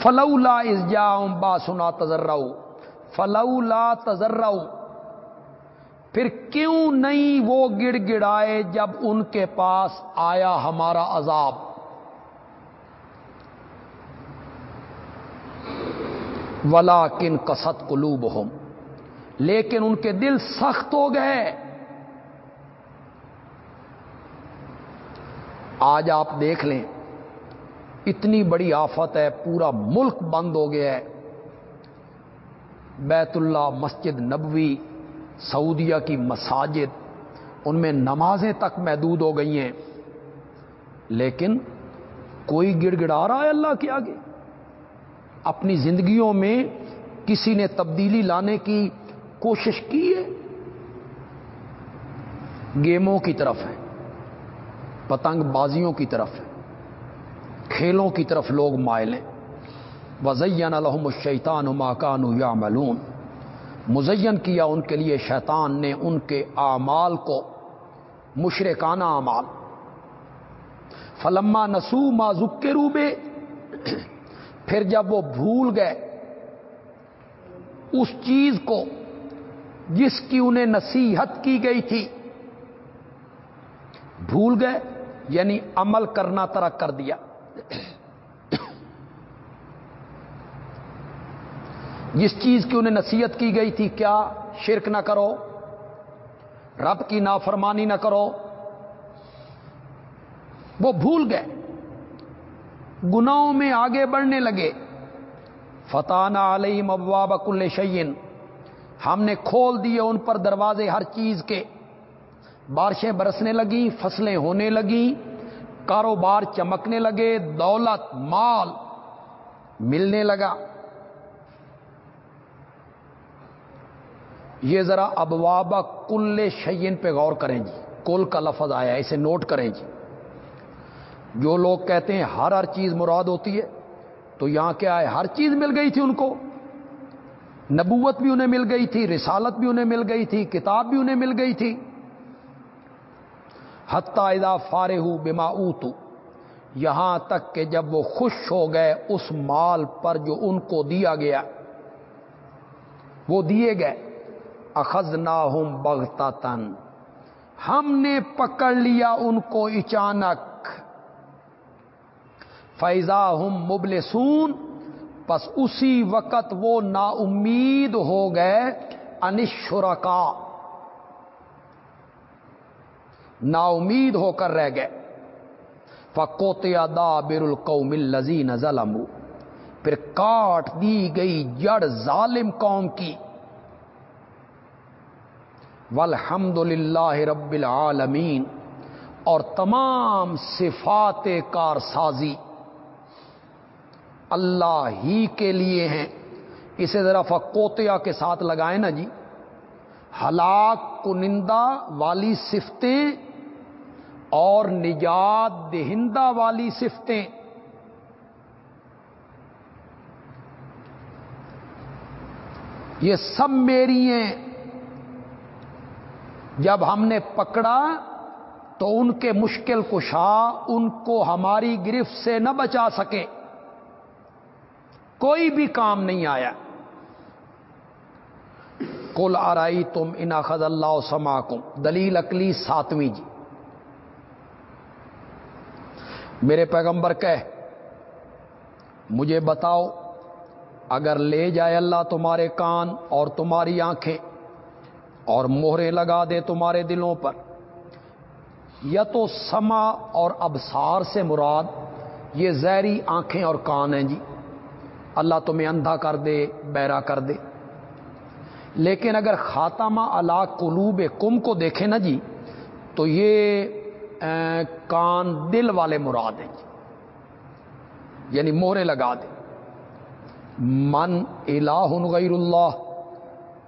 فلولا اس جاؤں با سنا تذر فلولا تذر پھر کیوں نہیں وہ گڑ گڑائے جب ان کے پاس آیا ہمارا عذاب؟ ولا کن کست قلوب لیکن ان کے دل سخت ہو گئے۔ آج آپ دیکھ لیں، اتنی بڑی آفت ہے، پورا ملک بند ہو گیا ہے۔ بیت اللہ مسجد نبوی سعودیہ کی مساجد، ان میں نمازیں تک محدود ہو گئی ہیں۔ لیکن کوئی گڑ گڑا رہا ہے اللہ کے آگے۔ اپنی زندگیوں میں کسی نے تبدیلی لانے کی کوشش کی ہے؟ گیموں کی طرف ہے پتنگ بازیوں کی طرف ہے کھیلوں کی طرف لوگ مائل ہیں۔ وزین الحم الشیطان ماکان یا ملون مزین کیا ان کے لیے شیطان نے ان کے اعمال کو، مشرکانہ اعمال۔ فلما نسو مازک کے روبے پھر جب وہ بھول گئے، اس چیز کو جس کی انہیں نصیحت کی گئی تھی، بھول گئے یعنی عمل کرنا ترک کر دیا۔ جس چیز کی انہیں نصیحت کی گئی تھی، کیا شرک نہ کرو؟ رب کی نافرمانی نہ کرو۔ وہ بھول گئے۔ گناہوں میں آگے بڑھنے لگے۔ فتح علیہ مباب کل شعین ہم نے کھول دیے ان پر دروازے ہر چیز کے۔ بارشیں برسنے لگی فصلیں ہونے لگی کاروبار چمکنے لگے، دولت، مال ملنے لگا۔ یہ ذرا ابواب کل شعین پہ غور کریں جی۔ کل کا لفظ آیا اسے نوٹ کریں جی۔ جو لوگ کہتے ہیں ہر ہر چیز مراد ہوتی ہے، تو یہاں کیا ہے؟ ہر چیز مل گئی تھی ان کو۔ نبوت بھی انہیں مل گئی تھی، رسالت بھی انہیں مل گئی تھی، کتاب بھی انہیں مل گئی تھی۔ ادا فارے ہو بما اوتو۔ یہاں تک کہ جب وہ خوش ہو گئے، اس مال پر جو ان کو دیا گیا، وہ دیے گئے۔ اخذ نہ ہوں بگتا تن ہم نے پکڑ لیا ان کو اچانک۔ فیضا ہم مبلسون۔ پس اسی وقت وہ نا امید ہو گئے۔ انشرکا نا امید ہو کر رہ گئے۔ فکوتیا دا بر القوم الزین ظلم پھر کاٹ دی گئی جڑ ظالم قوم کی۔ والحمد للہ رب العالمین اور تمام صفات کار سازی اللہ ہی کے لیے ہیں۔ اسے ذرا فکوتیا کے ساتھ لگائیں نا جی۔ ہلاک کنندہ والی صفتیں اور نجات دہندہ والی صفتیں۔ یہ سب میری ہیں۔ جب ہم نے پکڑا تو ان کے مشکل کشا ان کو ہماری گرفت سے نہ بچا سکے۔ کوئی بھی کام نہیں آیا۔ کل آرائی تم اناخذ اللہ سما دلیل اکلی ساتویں جی۔ میرے پیغمبر کہ مجھے بتاؤ، اگر لے جائے اللہ تمہارے کان اور تمہاری آنکھیں اور مہرے لگا دے تمہارے دلوں پر۔ یا تو سما اور ابسار سے مراد، یہ زہری آنکھیں اور کان ہیں جی۔ اللہ تمہیں اندھا کر دے، بیرا کر دے۔ لیکن اگر خاتمہ اللہ قلوب کم کو دیکھیں نا جی تو یہ کان دل والے مراد ہیں جی۔ یعنی مورے لگا دے۔ من الہ غیر اللہ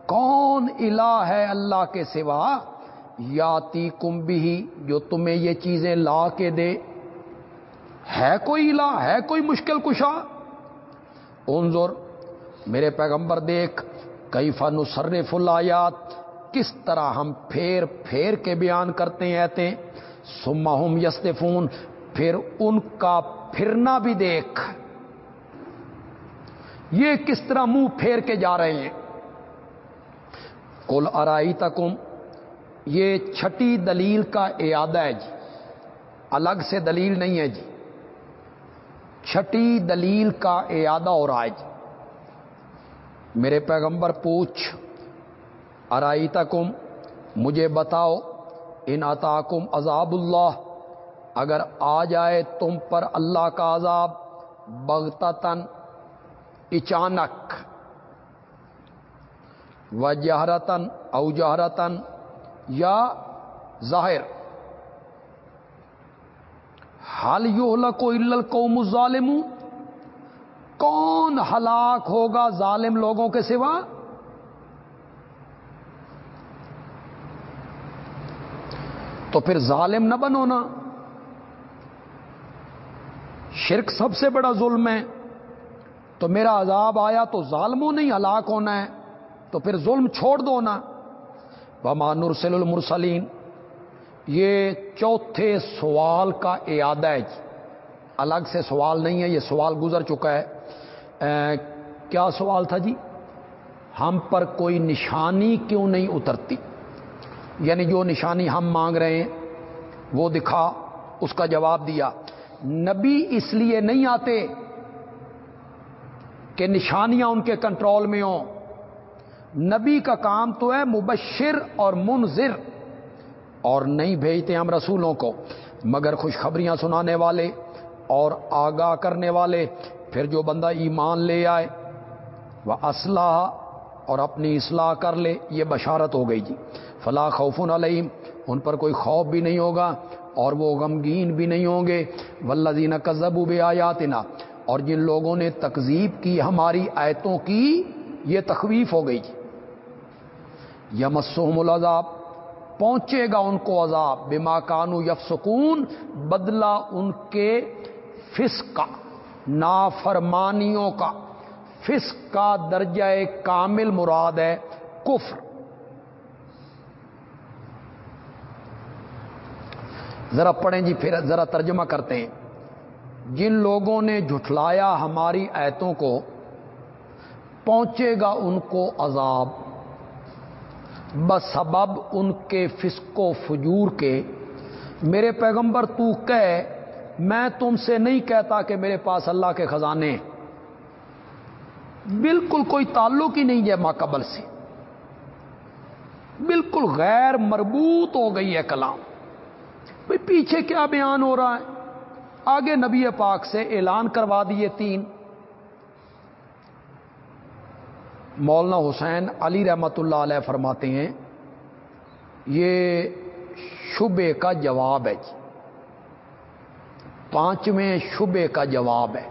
کون الہ ہے اللہ کے سوا؟ یاتی کم بھی جو تمہیں یہ چیزیں لا کے دے۔ ہے کوئی الہ؟ ہے کوئی مشکل کشا؟ انظر، میرے پیغمبر دیکھ کئی فن سرف الایات کس طرح ہم پھیر پھیر کے بیان کرتے ہیں ایتے سما ہم یستفون پھر ان کا پھرنا بھی دیکھ۔ یہ کس طرح منہ پھیر کے جا رہے ہیں؟ کل ارائی تکم یہ چھٹی دلیل کا اعادہ ہے جی۔ الگ سے دلیل نہیں ہے جی۔ چھٹی دلیل کا اعادہ ہو رہا ہے جی۔ میرے پیغمبر پوچھ ارائی تکم مجھے بتاؤ ان عطاکم عذاب اللہ اگر آ جائے تم پر اللہ کا عذاب بغتتن اچانک۔ و جہرتن او جہرتن یا ظاہر۔ حل یو کو القوم الظالم کون ہلاک ہوگا ظالم لوگوں کے سوا؟ تو پھر ظالم نہ بنو نا۔ شرک سب سے بڑا ظلم ہے۔ تو میرا عذاب آیا تو ظالموں نہیں ہلاک ہونا ہے۔ تو پھر ظلم چھوڑ دو نا۔ بمان نرسل المرسلین یہ چوتھے سوال کا اعادہ ہے جی۔ الگ سے سوال نہیں ہے، یہ سوال گزر چکا ہے۔ کیا سوال تھا جی؟ ہم پر کوئی نشانی کیوں نہیں اترتی؟ یعنی جو نشانی ہم مانگ رہے ہیں، وہ دکھا، اس کا جواب دیا۔ نبی اس لیے نہیں آتے کہ نشانیاں ان کے کنٹرول میں ہوں۔ نبی کا کام تو ہے مبشر اور منظر اور نہیں بھیجتے ہم رسولوں کو، مگر خوشخبریاں سنانے والے اور آگاہ کرنے والے۔ پھر جو بندہ ایمان لے آئے، وہ اسلحہ اور اپنی اصلاح کر لے، یہ بشارت ہو گئی جی۔ فلاں خوف علیہم، ان پر کوئی خوف بھی نہیں ہوگا اور وہ غمگین بھی نہیں ہوں گے۔ ولزین کزب بے آیاتنا اور جن لوگوں نے تکذیب کی ہماری آیتوں کی، یہ تخویف ہو گئی جی۔ یمسوم العذاب، پہنچے گا ان کو عذاب، بما کانو یفسکون بدلہ ان کے فس کا، نافرمانیوں کا۔ فس کا درجہ کامل مراد ہے کفر۔ ذرا پڑھیں جی پھر ذرا ترجمہ کرتے ہیں۔ جن لوگوں نے جھٹلایا ہماری ایتوں کو، پہنچے گا ان کو عذاب۔ بس ان کے فسق و فجور کے، میرے پیغمبر تو کہے، میں تم سے نہیں کہتا کہ میرے پاس اللہ کے خزانے بالکل کوئی تعلق ہی نہیں ہے ماں قبل سے۔ بالکل غیر مربوط ہو گئی ہے کلام۔ بھائی پیچھے کیا بیان ہو رہا ہے؟ آگے نبی پاک سے اعلان کروا دیے تین۔ مولانا حسین علی رحمت اللہ علیہ فرماتے ہیں، یہ شبے کا جواب ہے جی۔ پانچویں شبے کا جواب ہے۔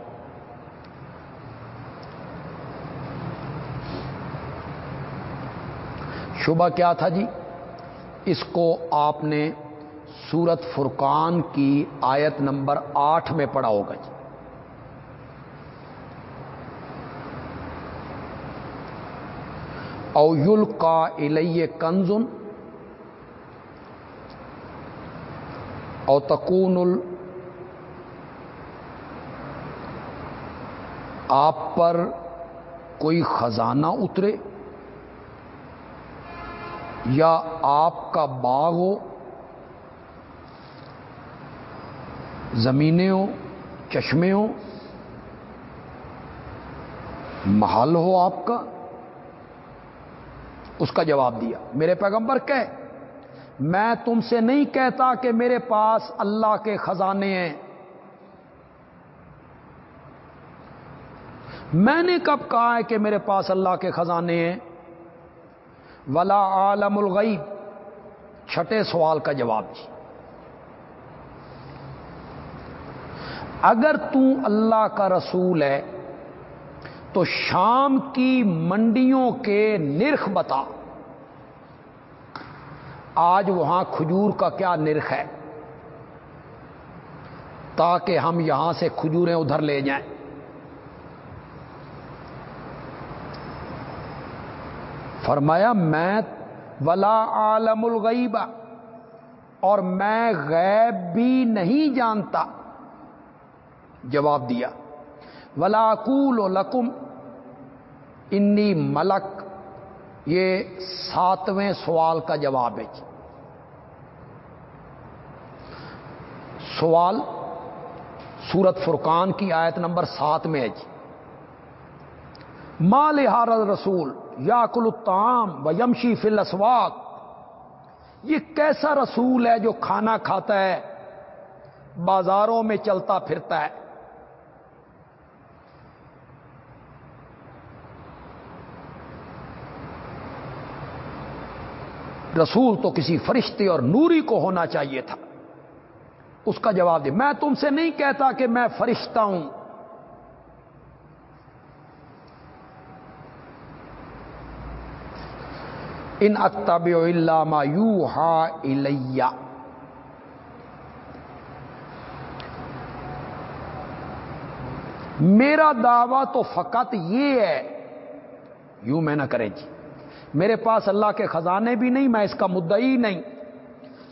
شبہ کیا تھا جی؟ اس کو آپ نے سورت فرقان کی آیت نمبر آٹھ میں پڑھا ہوگا جی۔ او یل کا الیہ کنزن او تکون آپ پر کوئی خزانہ اترے یا آپ کا باغ ہو، زمینیں ہو چشمے ہو محل ہو آپ کا اس کا جواب دیا۔ میرے پیغمبر کہ میں تم سے نہیں کہتا کہ میرے پاس اللہ کے خزانے ہیں۔ میں نے کب کہا ہے کہ میرے پاس اللہ کے خزانے ہیں؟ ولا عالم الغیب چھٹے سوال کا جواب جی اگر تو اللہ کا رسول ہے تو شام کی منڈیوں کے نرخ بتا۔ آج وہاں کھجور کا کیا نرخ ہے؟ تاکہ ہم یہاں سے کھجوریں ادھر لے جائیں۔ فرمایا، میں ولا عالم الغیب، اور میں غیب بھی نہیں جانتا۔ جواب دیا، ولا و لکم انی ملک، یہ ساتویں سوال کا جواب ہے جی۔ سوال سورت فرقان کی آیت نمبر سات میں ہے جی۔ مال حارت رسول یا کل الطام و یمشی فل اسواق یہ کیسا رسول ہے جو کھانا کھاتا ہے، بازاروں میں چلتا پھرتا ہے؟ رسول تو کسی فرشتے اور نوری کو ہونا چاہیے تھا۔ اس کا جواب دے، میں تم سے نہیں کہتا کہ میں فرشتہ ہوں۔ ان اتب اللہ یو ہا میرا دعویٰ تو فقط یہ ہے، یوں میں نہ کرے جی۔ میرے پاس اللہ کے خزانے بھی نہیں، میں اس کا مدعی نہیں،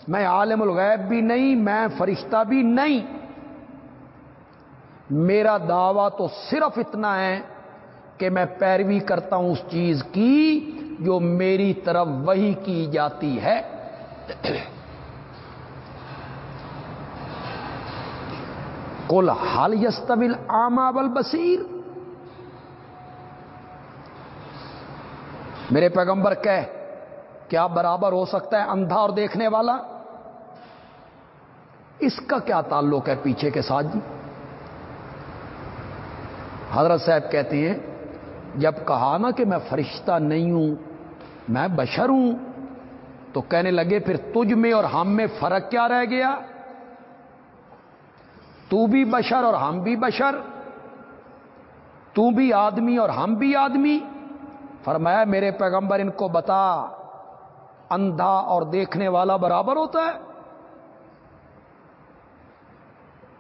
میں عالم الغیب بھی نہیں، میں فرشتہ بھی نہیں۔ میرا دعویٰ تو صرف اتنا ہے کہ میں پیروی کرتا ہوں اس چیز کی جو میری طرف وہی کی جاتی ہے۔ کل حال یستویل آما بل بصیر میرے پیغمبر کہ کیا برابر ہو سکتا ہے اندھا اور دیکھنے والا؟ اس کا کیا تعلق ہے پیچھے کے ساتھ جی؟ حضرت صاحب کہتے ہیں، جب کہا نا کہ میں فرشتہ نہیں ہوں، میں بشر ہوں، تو کہنے لگے، پھر تجھ میں اور ہم میں فرق کیا رہ گیا؟ تو بھی بشر اور ہم بھی بشر، تو بھی آدمی اور ہم بھی آدمی۔ فرمایا، میرے پیغمبر ان کو بتا، اندھا اور دیکھنے والا برابر ہوتا ہے۔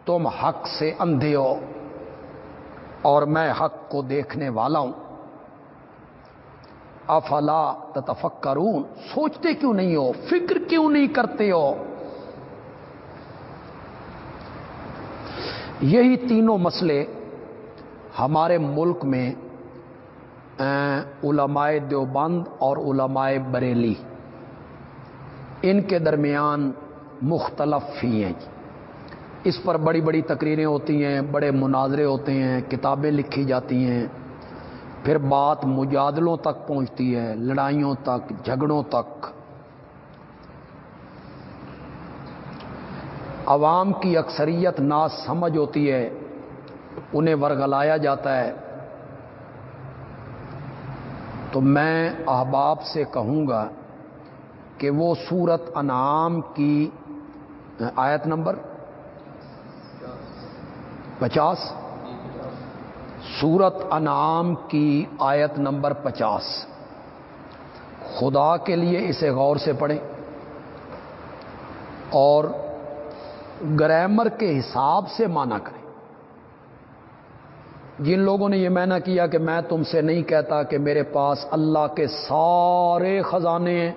تم حق سے اندھے ہو اور میں حق کو دیکھنے والا ہوں۔ افلا تتفکرون، سوچتے کیوں نہیں ہو؟ فکر کیوں نہیں کرتے ہو؟ یہی تینوں مسئلے ہمارے ملک میں علماء دیوبند اور علماء بریلی۔ ان کے درمیان مختلف ہی ہیں جی۔ اس پر بڑی بڑی تقریریں ہوتی ہیں، بڑے مناظرے ہوتے ہیں، کتابیں لکھی جاتی ہیں۔ پھر بات مجادلوں تک پہنچتی ہے، لڑائیوں تک، جھگڑوں تک۔ عوام کی اکثریت نا سمجھ ہوتی ہے، انہیں ورگلایا جاتا ہے۔ تو میں احباب سے کہوں گا کہ وہ سورت انعام کی آیت نمبر پچاس؟ سورت انعام کی آیت نمبر پچاس۔ خدا کے لیے اسے غور سے پڑھیں۔ اور گرامر کے حساب سے مانا کریں۔ جن لوگوں نے یہ مینا کیا کہ میں تم سے نہیں کہتا کہ میرے پاس اللہ کے سارے خزانے ہیں،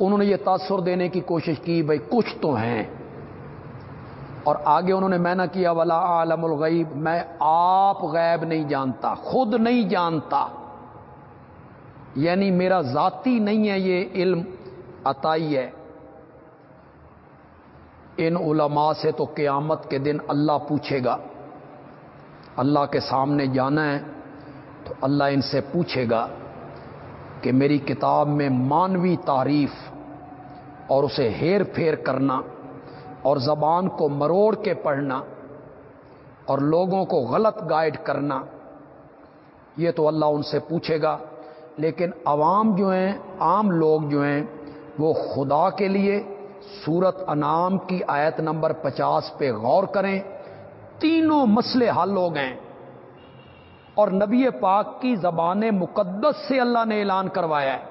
انہوں نے یہ تاثر دینے کی کوشش کی بھائی کچھ تو ہیں۔ اور آگے انہوں نے مینا کیا، ولا عالم الغیب میں آپ غیب نہیں جانتا، خود نہیں جانتا۔ یعنی میرا ذاتی نہیں ہے یہ علم، عطائی ہے۔ ان علماء سے تو قیامت کے دن اللہ پوچھے گا۔ اللہ کے سامنے جانا ہے، تو اللہ ان سے پوچھے گا کہ میری کتاب میں مانوی تعریف اور اسے ہیر پھیر کرنا اور زبان کو مروڑ کے پڑھنا اور لوگوں کو غلط گائیڈ کرنا، یہ تو اللہ ان سے پوچھے گا۔ لیکن عوام جو ہیں، عام لوگ جو ہیں، وہ خدا کے لیے سورت انعام کی آیت نمبر پچاس پہ غور کریں۔ تینوں مسئلے حل ہو گئے اور نبی پاک کی زبان مقدس سے اللہ نے اعلان کروایا ہے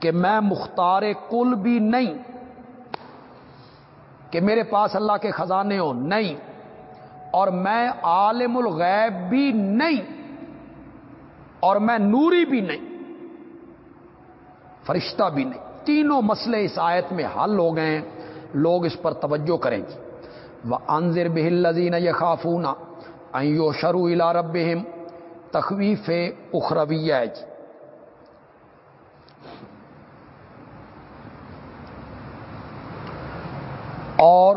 کہ میں مختار کل بھی نہیں، کہ میرے پاس اللہ کے خزانے ہوں، نہیں، اور میں عالم الغیب بھی نہیں، اور میں نوری بھی نہیں، فرشتہ بھی نہیں۔ تینوں مسئلے اس آیت میں حل ہو گئے ہیں لوگ اس پر توجہ کریں گے۔ وہ انضر بہلزین یہ خافونا ایو شروع الا رب تخویف اخرویہ جی اور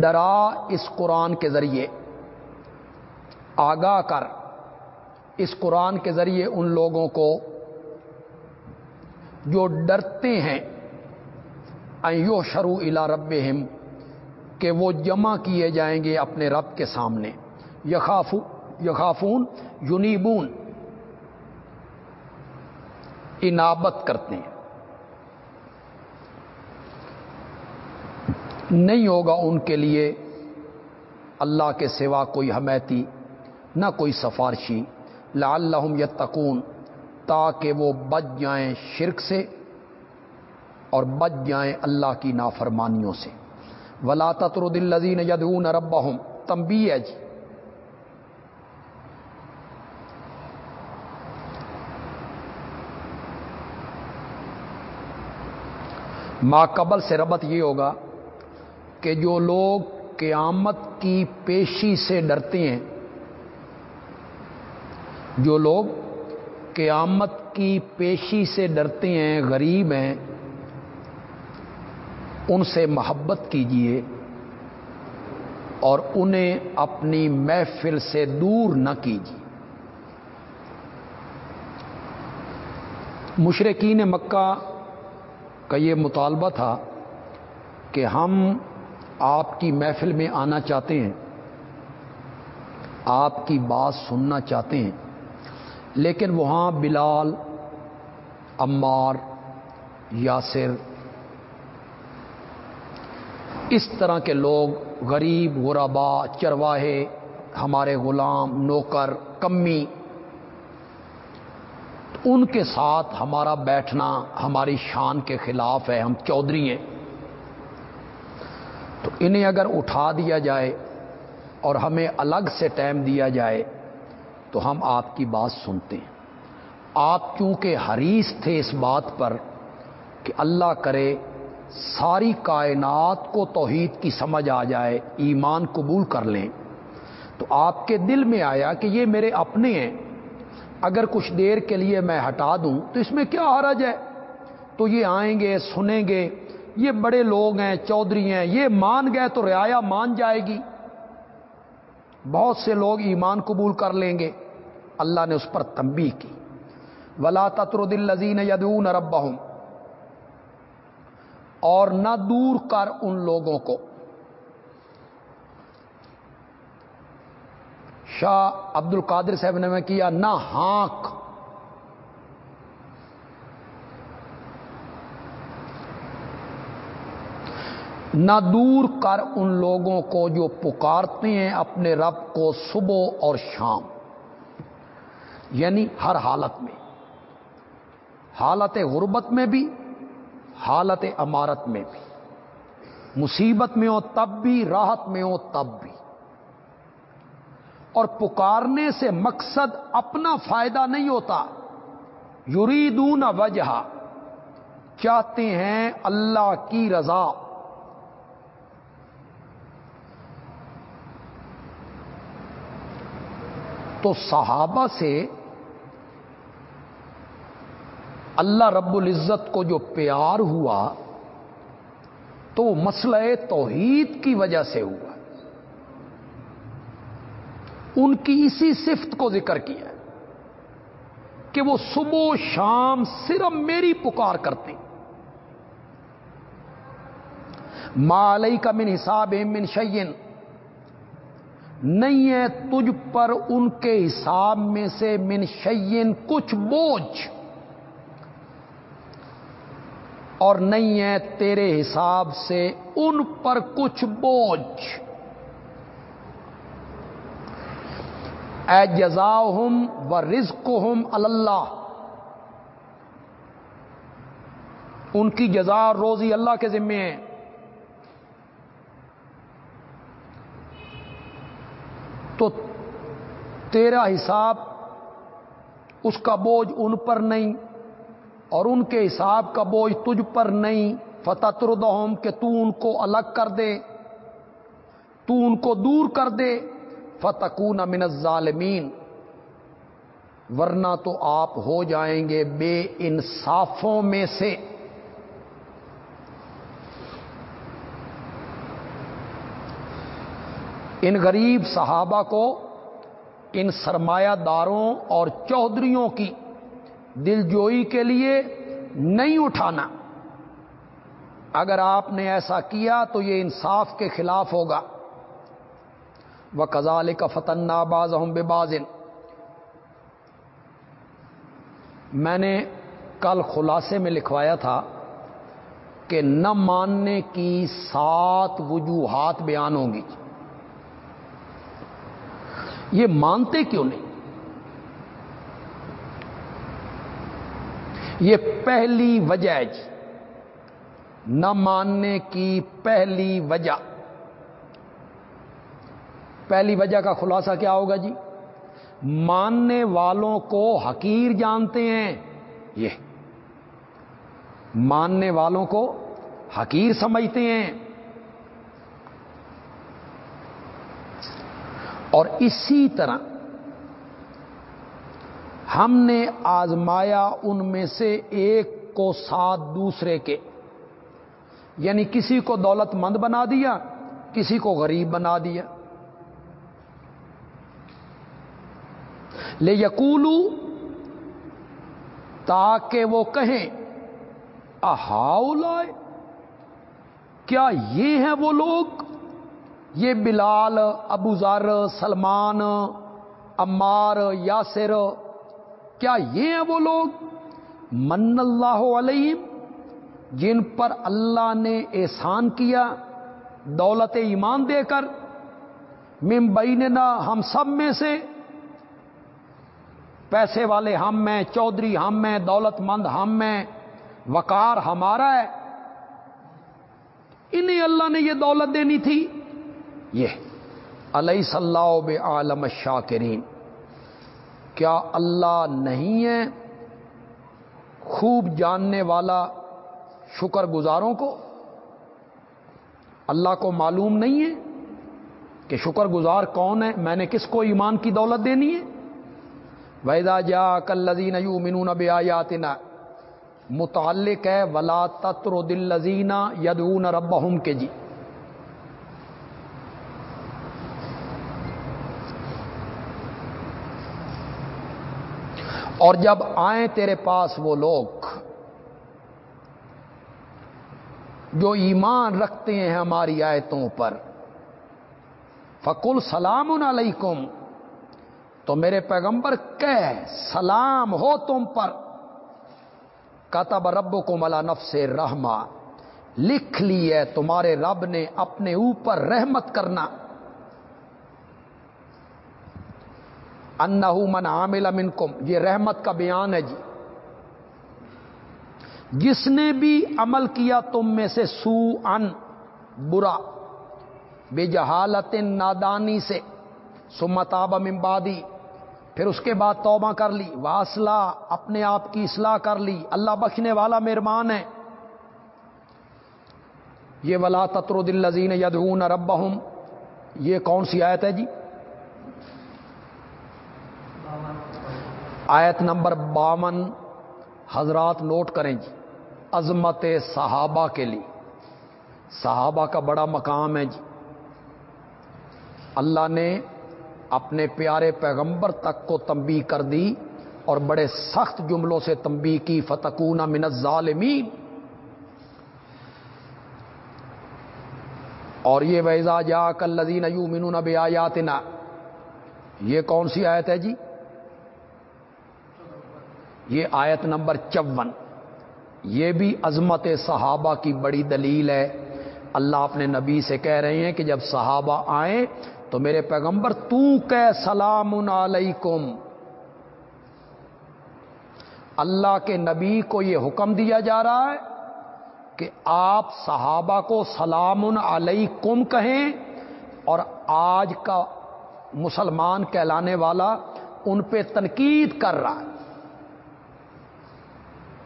ڈرا اس قرآن کے ذریعے، آگاہ کر اس قرآن کے ذریعے ان لوگوں کو جو ڈرتے ہیں ایو شروع الا رب کہ وہ جمع کیے جائیں گے اپنے رب کے سامنے۔ یخافو، یخافون، یونیبون۔ انابت کرتے ہیں۔ نہیں ہوگا ان کے لیے اللہ کے سوا کوئی حمیتی نہ کوئی سفارشی۔ لا یتقون، تاکہ وہ بچ جائیں شرک سے اور بچ جائیں اللہ کی نافرمانیوں سے۔ ولا تطرد الذین یدعون ربهم۔ تنبیہ ہے جی۔ ماں قبل سے ربط یہ ہوگا کہ جو لوگ قیامت کی پیشی سے ڈرتے ہیں، جو لوگ قیامت کی پیشی سے ڈرتے ہیں، غریب ہیں ان سے محبت کیجیے اور انہیں اپنی محفل سے دور نہ کیجیے مشرقین مکہ کا یہ مطالبہ تھا کہ ہم آپ کی محفل میں آنا چاہتے ہیں، آپ کی بات سننا چاہتے ہیں، لیکن وہاں بلال، عمار، یاسر اس طرح کے لوگ غریب، غربا، چرواہے، ہمارے غلام، نوکر، کمی، ان کے ساتھ ہمارا بیٹھنا ہماری شان کے خلاف ہے، ہم چودھری ہیں۔ تو انہیں اگر اٹھا دیا جائے اور ہمیں الگ سے ٹائم دیا جائے، تو ہم آپ کی بات سنتے ہیں۔ آپ کیونکہ حریص تھے اس بات پر کہ اللہ کرے ساری کائنات کو توحید کی سمجھ آ جائے، ایمان قبول کر لیں۔ تو آپ کے دل میں آیا کہ یہ میرے اپنے ہیں۔ اگر کچھ دیر کے لیے میں ہٹا دوں تو اس میں کیا حرج ہے؟ تو یہ آئیں گے، سنیں گے، یہ بڑے لوگ ہیں، چودھری ہیں، یہ مان گئے تو رعایا مان جائے گی۔ بہت سے لوگ ایمان قبول کر لیں گے۔ اللہ نے اس پر تنبیہ کی۔ ولا تطرد الزین یدون رب اور نہ دور کر ان لوگوں کو۔ شاہ عبد القادر صاحب نے میں کیا، نہ ہانک۔ نہ دور کر ان لوگوں کو جو پکارتے ہیں اپنے رب کو صبح اور شام۔ یعنی ہر حالت میں۔ حالت غربت میں بھی حالت عمارت میں بھی، مصیبت میں ہو تب بھی، راحت میں ہو تب بھی۔ اور پکارنے سے مقصد اپنا فائدہ نہیں ہوتا۔ یریدون وجہ چاہتے ہیں اللہ کی رضا۔ تو صحابہ سے اللہ رب العزت کو جو پیار ہوا تو وہ مسئلہ توحید کی وجہ سے ہوا۔ ان کی اسی صفت کو ذکر کیا کہ وہ صبح و شام صرف میری پکار کرتے مالئی کا من حساب من شعین نہیں ہے تجھ پر ان کے حساب میں سے من شعین کچھ بوجھ۔ اور نہیں ہے تیرے حساب سے ان پر کچھ بوجھ۔ اے جزا ہم و رزق ہم اللہ ان کی جزا روزی اللہ کے ذمے ہے۔ تو تیرا حساب اس کا بوجھ ان پر نہیں۔ اور ان کے حساب کا بوجھ تجھ پر نہیں۔ فتح تردہم کہ تو ان کو الگ کر دے، تو ان کو دور کر دے۔ فتقون من الظالمین ورنہ تو آپ ہو جائیں گے بے انصافوں میں سے۔ ان غریب صحابہ کو، ان سرمایہ داروں اور چودھریوں کی دلجوئی کے لیے نہیں اٹھانا۔ اگر آپ نے ایسا کیا تو یہ انصاف کے خلاف ہوگا۔ وہ کزال کا فتن باز ہوں بے بازن میں نے کل خلاصے میں لکھوایا تھا کہ نہ ماننے کی سات وجوہات بیان ہوں گی۔ یہ مانتے کیوں نہیں؟ یہ پہلی وجہ ہے جی۔ نہ ماننے کی پہلی وجہ۔ پہلی وجہ کا خلاصہ کیا ہوگا جی؟ ماننے والوں کو حقیر جانتے ہیں۔ یہ۔ ماننے والوں کو حقیر سمجھتے ہیں۔ اور اسی طرح ہم نے آزمایا ان میں سے ایک کو ساتھ دوسرے کے۔ یعنی کسی کو دولت مند بنا دیا، کسی کو غریب بنا دیا۔ لے یقولو تاکہ وہ کہیں اہاؤ لائے کیا یہ ہیں وہ لوگ؟ یہ بلال، ابو ذر، سلمان امار یاسر کیا یہ ہیں وہ لوگ؟ من اللہ علیہ جن پر اللہ نے احسان کیا، دولت ایمان دے کر ممبئی ہم سب میں سے۔ پیسے والے ہم میں چودھری ہم میں دولت مند ہم میں وقار ہمارا ہے۔ انہیں اللہ نے یہ دولت دینی تھی۔ یہ علیہ صلاح عالم شاکرین کیا اللہ نہیں ہے خوب جاننے والا شکر گزاروں کو؟ اللہ کو معلوم نہیں ہے کہ شکر گزار کون ہے، میں نے کس کو ایمان کی دولت دینی ہے؟ ویدا جا کلزین یو منون بیاتنا متعلق ہے، ولا تتر دل لذینہ یدون رب کے جی اور جب آئیں تیرے پاس وہ لوگ جو ایمان رکھتے ہیں ہماری آیتوں پر فکل سلام علیکم تو میرے پیغمبر کہ سلام ہو تم پر۔ کتب رب کو ملا نف سے رحما لکھ لی ہے تمہارے رب نے اپنے اوپر رحمت کرنا۔ انہو من عامل منکم، یہ رحمت کا بیان ہے جی۔ جس نے بھی عمل کیا تم میں سے سو ان برا، بے جہالت نادانی سے سمتاب ممبادی پھر اس کے بعد توبہ کر لی واسلہ اپنے آپ کی اصلاح کر لی، اللہ بخشنے والا مہربان ہے۔ یہ ولا تتر دل لذین یدون رب یہ کون سی آیت ہے جی؟ آیت نمبر باون، حضرات نوٹ کریں جی عظمت صحابہ کے لیے۔ صحابہ کا بڑا مقام ہے جی۔ اللہ نے اپنے پیارے پیغمبر تک کو تنبیہ کر دی اور بڑے سخت جملوں سے تنبیہ کی فتقون من الظالمین۔ اور یہ ویزا جا کل لذین یو منون بیاتنا یہ کون سی آیت ہے جی؟ یہ آیت نمبر چون۔ یہ بھی عظمت صحابہ کی بڑی دلیل ہے۔ اللہ اپنے نبی سے کہہ رہے ہیں کہ جب صحابہ آئیں تو میرے پیغمبر تو کہ سلام علیکم۔ اللہ کے نبی کو یہ حکم دیا جا رہا ہے کہ آپ صحابہ کو سلام علیکم کہیں اور آج کا مسلمان کہلانے والا ان پہ تنقید کر رہا ہے۔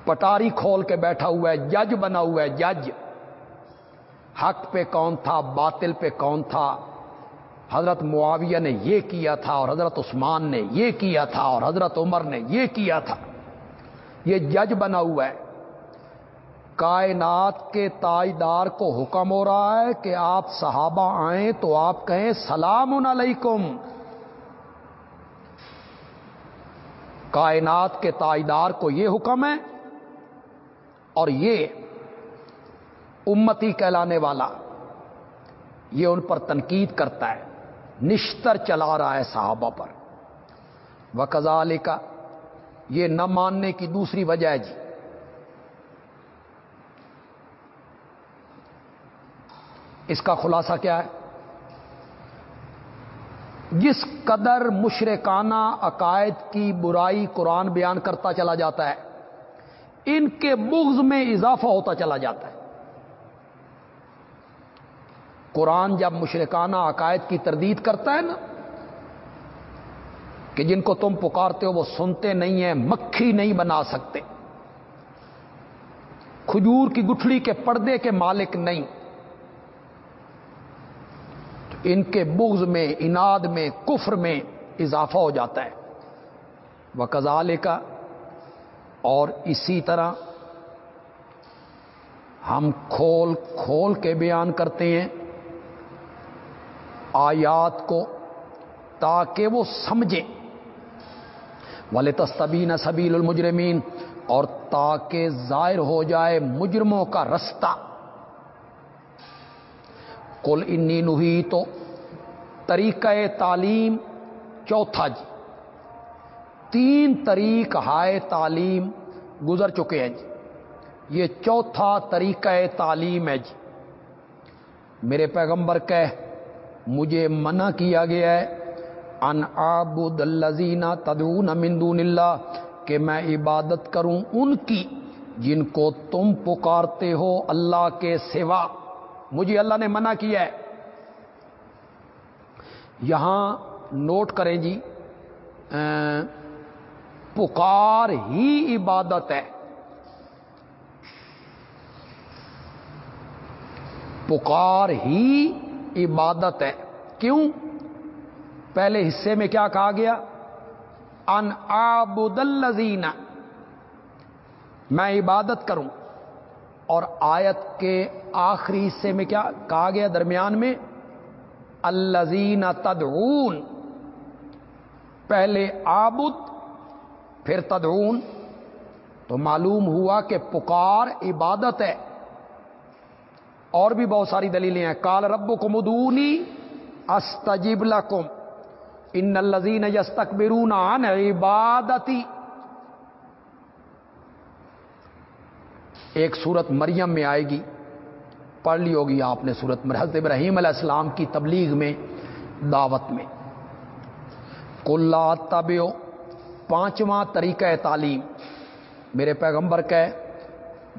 پٹاری کھول کے بیٹھا ہوا ہے، جج بنا ہوا ہے، جج۔ حق پہ کون تھا، باطل پہ کون تھا؟ حضرت معاویہ نے یہ کیا تھا اور حضرت عثمان نے یہ کیا تھا اور حضرت عمر نے یہ کیا تھا۔ یہ جج بنا ہوا ہے۔ کائنات کے تاجدار کو حکم ہو رہا ہے کہ آپ صحابہ آئیں تو آپ کہیں سلام علیکم۔ کائنات کے تاجدار کو یہ حکم ہے اور یہ امتی کہلانے والا، یہ ان پر تنقید کرتا ہے، نشتر چلا رہا ہے صحابہ پر۔ وکزال کا یہ نہ ماننے کی دوسری وجہ ہے جی۔ اس کا خلاصہ کیا ہے؟ جس قدر مشرکانہ عقائد کی برائی قرآن بیان کرتا چلا جاتا ہے ان کے بغض میں اضافہ ہوتا چلا جاتا ہے۔ قرآن جب مشرکانہ عقائد کی تردید کرتا ہے نا، کہ جن کو تم پکارتے ہو وہ سنتے نہیں ہیں، مکھی نہیں بنا سکتے۔ کھجور کی گٹھڑی کے پردے کے مالک نہیں۔ تو ان کے بغض میں اناد میں، کفر میں اضافہ ہو جاتا ہے۔ وہ کزالے کا اور اسی طرح ہم کھول کھول کے بیان کرتے ہیں آیات کو تاکہ وہ سمجھیں۔ والے تستبین سبیل المجرمین اور تاکہ ظاہر ہو جائے مجرموں کا رستہ۔ کل انی نہی تو طریقہ تعلیم چوتھا جی۔ تین طریق ہائے تعلیم گزر چکے ہیں جی۔ یہ چوتھا طریقہ تعلیم ہے جی۔ میرے پیغمبر کہ مجھے منع کیا گیا ہے، ان آبد الزین تدون مندون اللہ، کہ میں عبادت کروں ان کی جن کو تم پکارتے ہو اللہ کے سوا۔ مجھے اللہ نے منع کیا ہے۔ یہاں نوٹ کریں جی پکار ہی عبادت ہے۔ پکار ہی عبادت ہے۔ کیوں؟ پہلے حصے میں کیا کہا گیا؟ ان آبد الزین میں عبادت کروں۔ اور آیت کے آخری حصے میں کیا کہا گیا درمیان میں؟ الزین تدعون۔ پہلے آبد پھر تدعون تو معلوم ہوا کہ پکار عبادت ہے۔ اور بھی بہت ساری دلیلیں ہیں۔ کال رب کو مدونی استجیب لکم۔ ان الزین یستکبرون عن عبادتی۔ ایک صورت مریم میں آئے گی۔ پڑھ لی ہوگی آپ نے صورت میں حضرت ابراہیم علیہ السلام کی تبلیغ میں، دعوت میں۔ کلا تبیو پانچواں طریقہ تعلیم۔ میرے پیغمبر کہ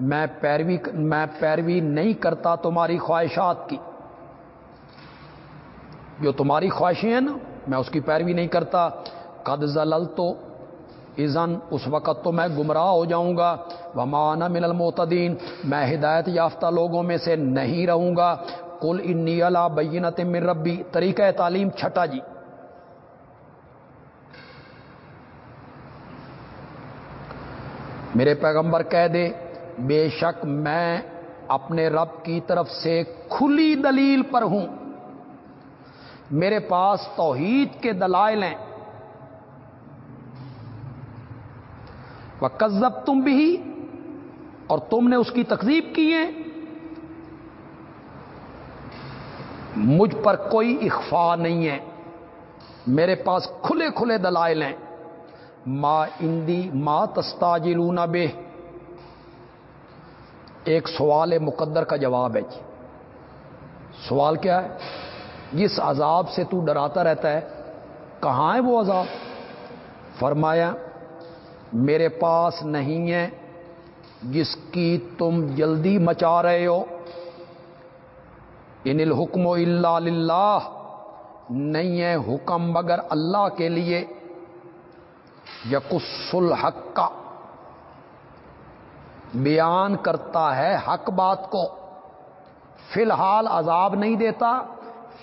میں پیروی میں پیروی نہیں کرتا تمہاری خواہشات کی۔ جو تمہاری خواہشیں ہیں نا، میں اس کی پیروی نہیں کرتا۔ قد زلل تو ازن اس وقت تو میں گمراہ ہو جاؤں گا۔ ومانا من المعتدین میں ہدایت یافتہ لوگوں میں سے نہیں رہوں گا۔ کل انی اللہ بینت من ربی طریقہ تعلیم چھٹا جی۔ میرے پیغمبر کہہ دے، بے شک میں اپنے رب کی طرف سے کھلی دلیل پر ہوں۔ میرے پاس توحید کے دلائل ہیں۔ وہ کزب تم بھی اور تم نے اس کی تقزیب کی ہے مجھ پر کوئی اخفا نہیں ہے۔ میرے پاس کھلے کھلے دلائل ہیں۔ ما اندی ما تستاجلون بے ایک سوال مقدر کا جواب ہے جی۔ سوال کیا ہے؟ جس عذاب سے تو ڈراتا رہتا ہے، کہاں ہے وہ عذاب؟ فرمایا، میرے پاس نہیں ہے، جس کی تم جلدی مچا رہے ہو۔ ان الحکم اللہ نہیں ہے حکم مگر اللہ کے لیے۔ یقص الحق کا بیان کرتا ہے حق بات کو۔ فی الحال عذاب نہیں دیتا،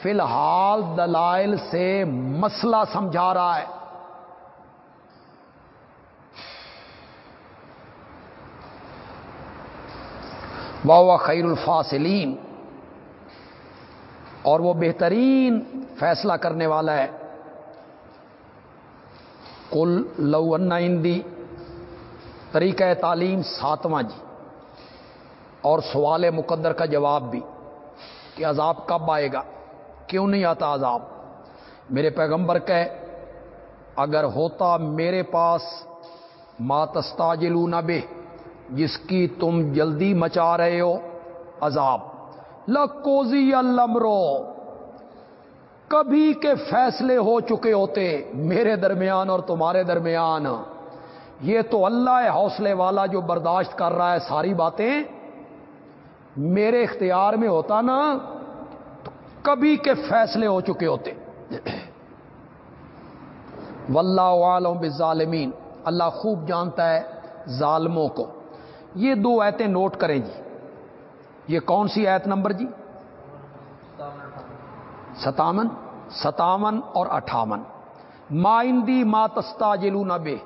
فی الحال دلائل سے مسئلہ سمجھا رہا ہے۔ واہ خیر الفاصلین اور وہ بہترین فیصلہ کرنے والا ہے۔ کل لو اندی طریقہ تعلیم ساتواں جی۔ اور سوال مقدر کا جواب بھی کہ عذاب کب آئے گا؟ کیوں نہیں آتا عذاب؟ میرے پیغمبر کہ اگر ہوتا میرے پاس ماتستاجلو بے جس کی تم جلدی مچا رہے ہو، عذاب۔ لکوزی المرو کبھی کے فیصلے ہو چکے ہوتے میرے درمیان اور تمہارے درمیان۔ یہ تو اللہ ہے حوصلے والا جو برداشت کر رہا ہے ساری باتیں میرے اختیار میں ہوتا نا، تو کبھی کے فیصلے ہو چکے ہوتے۔ واللہ عالم بالظالمین۔ اللہ خوب جانتا ہے ظالموں کو۔ یہ دو ایتیں نوٹ کریں جی۔ یہ کون سی ایت نمبر جی؟ ستاون ستاون اور اٹھاون ما اندی ما تستا جلو نبے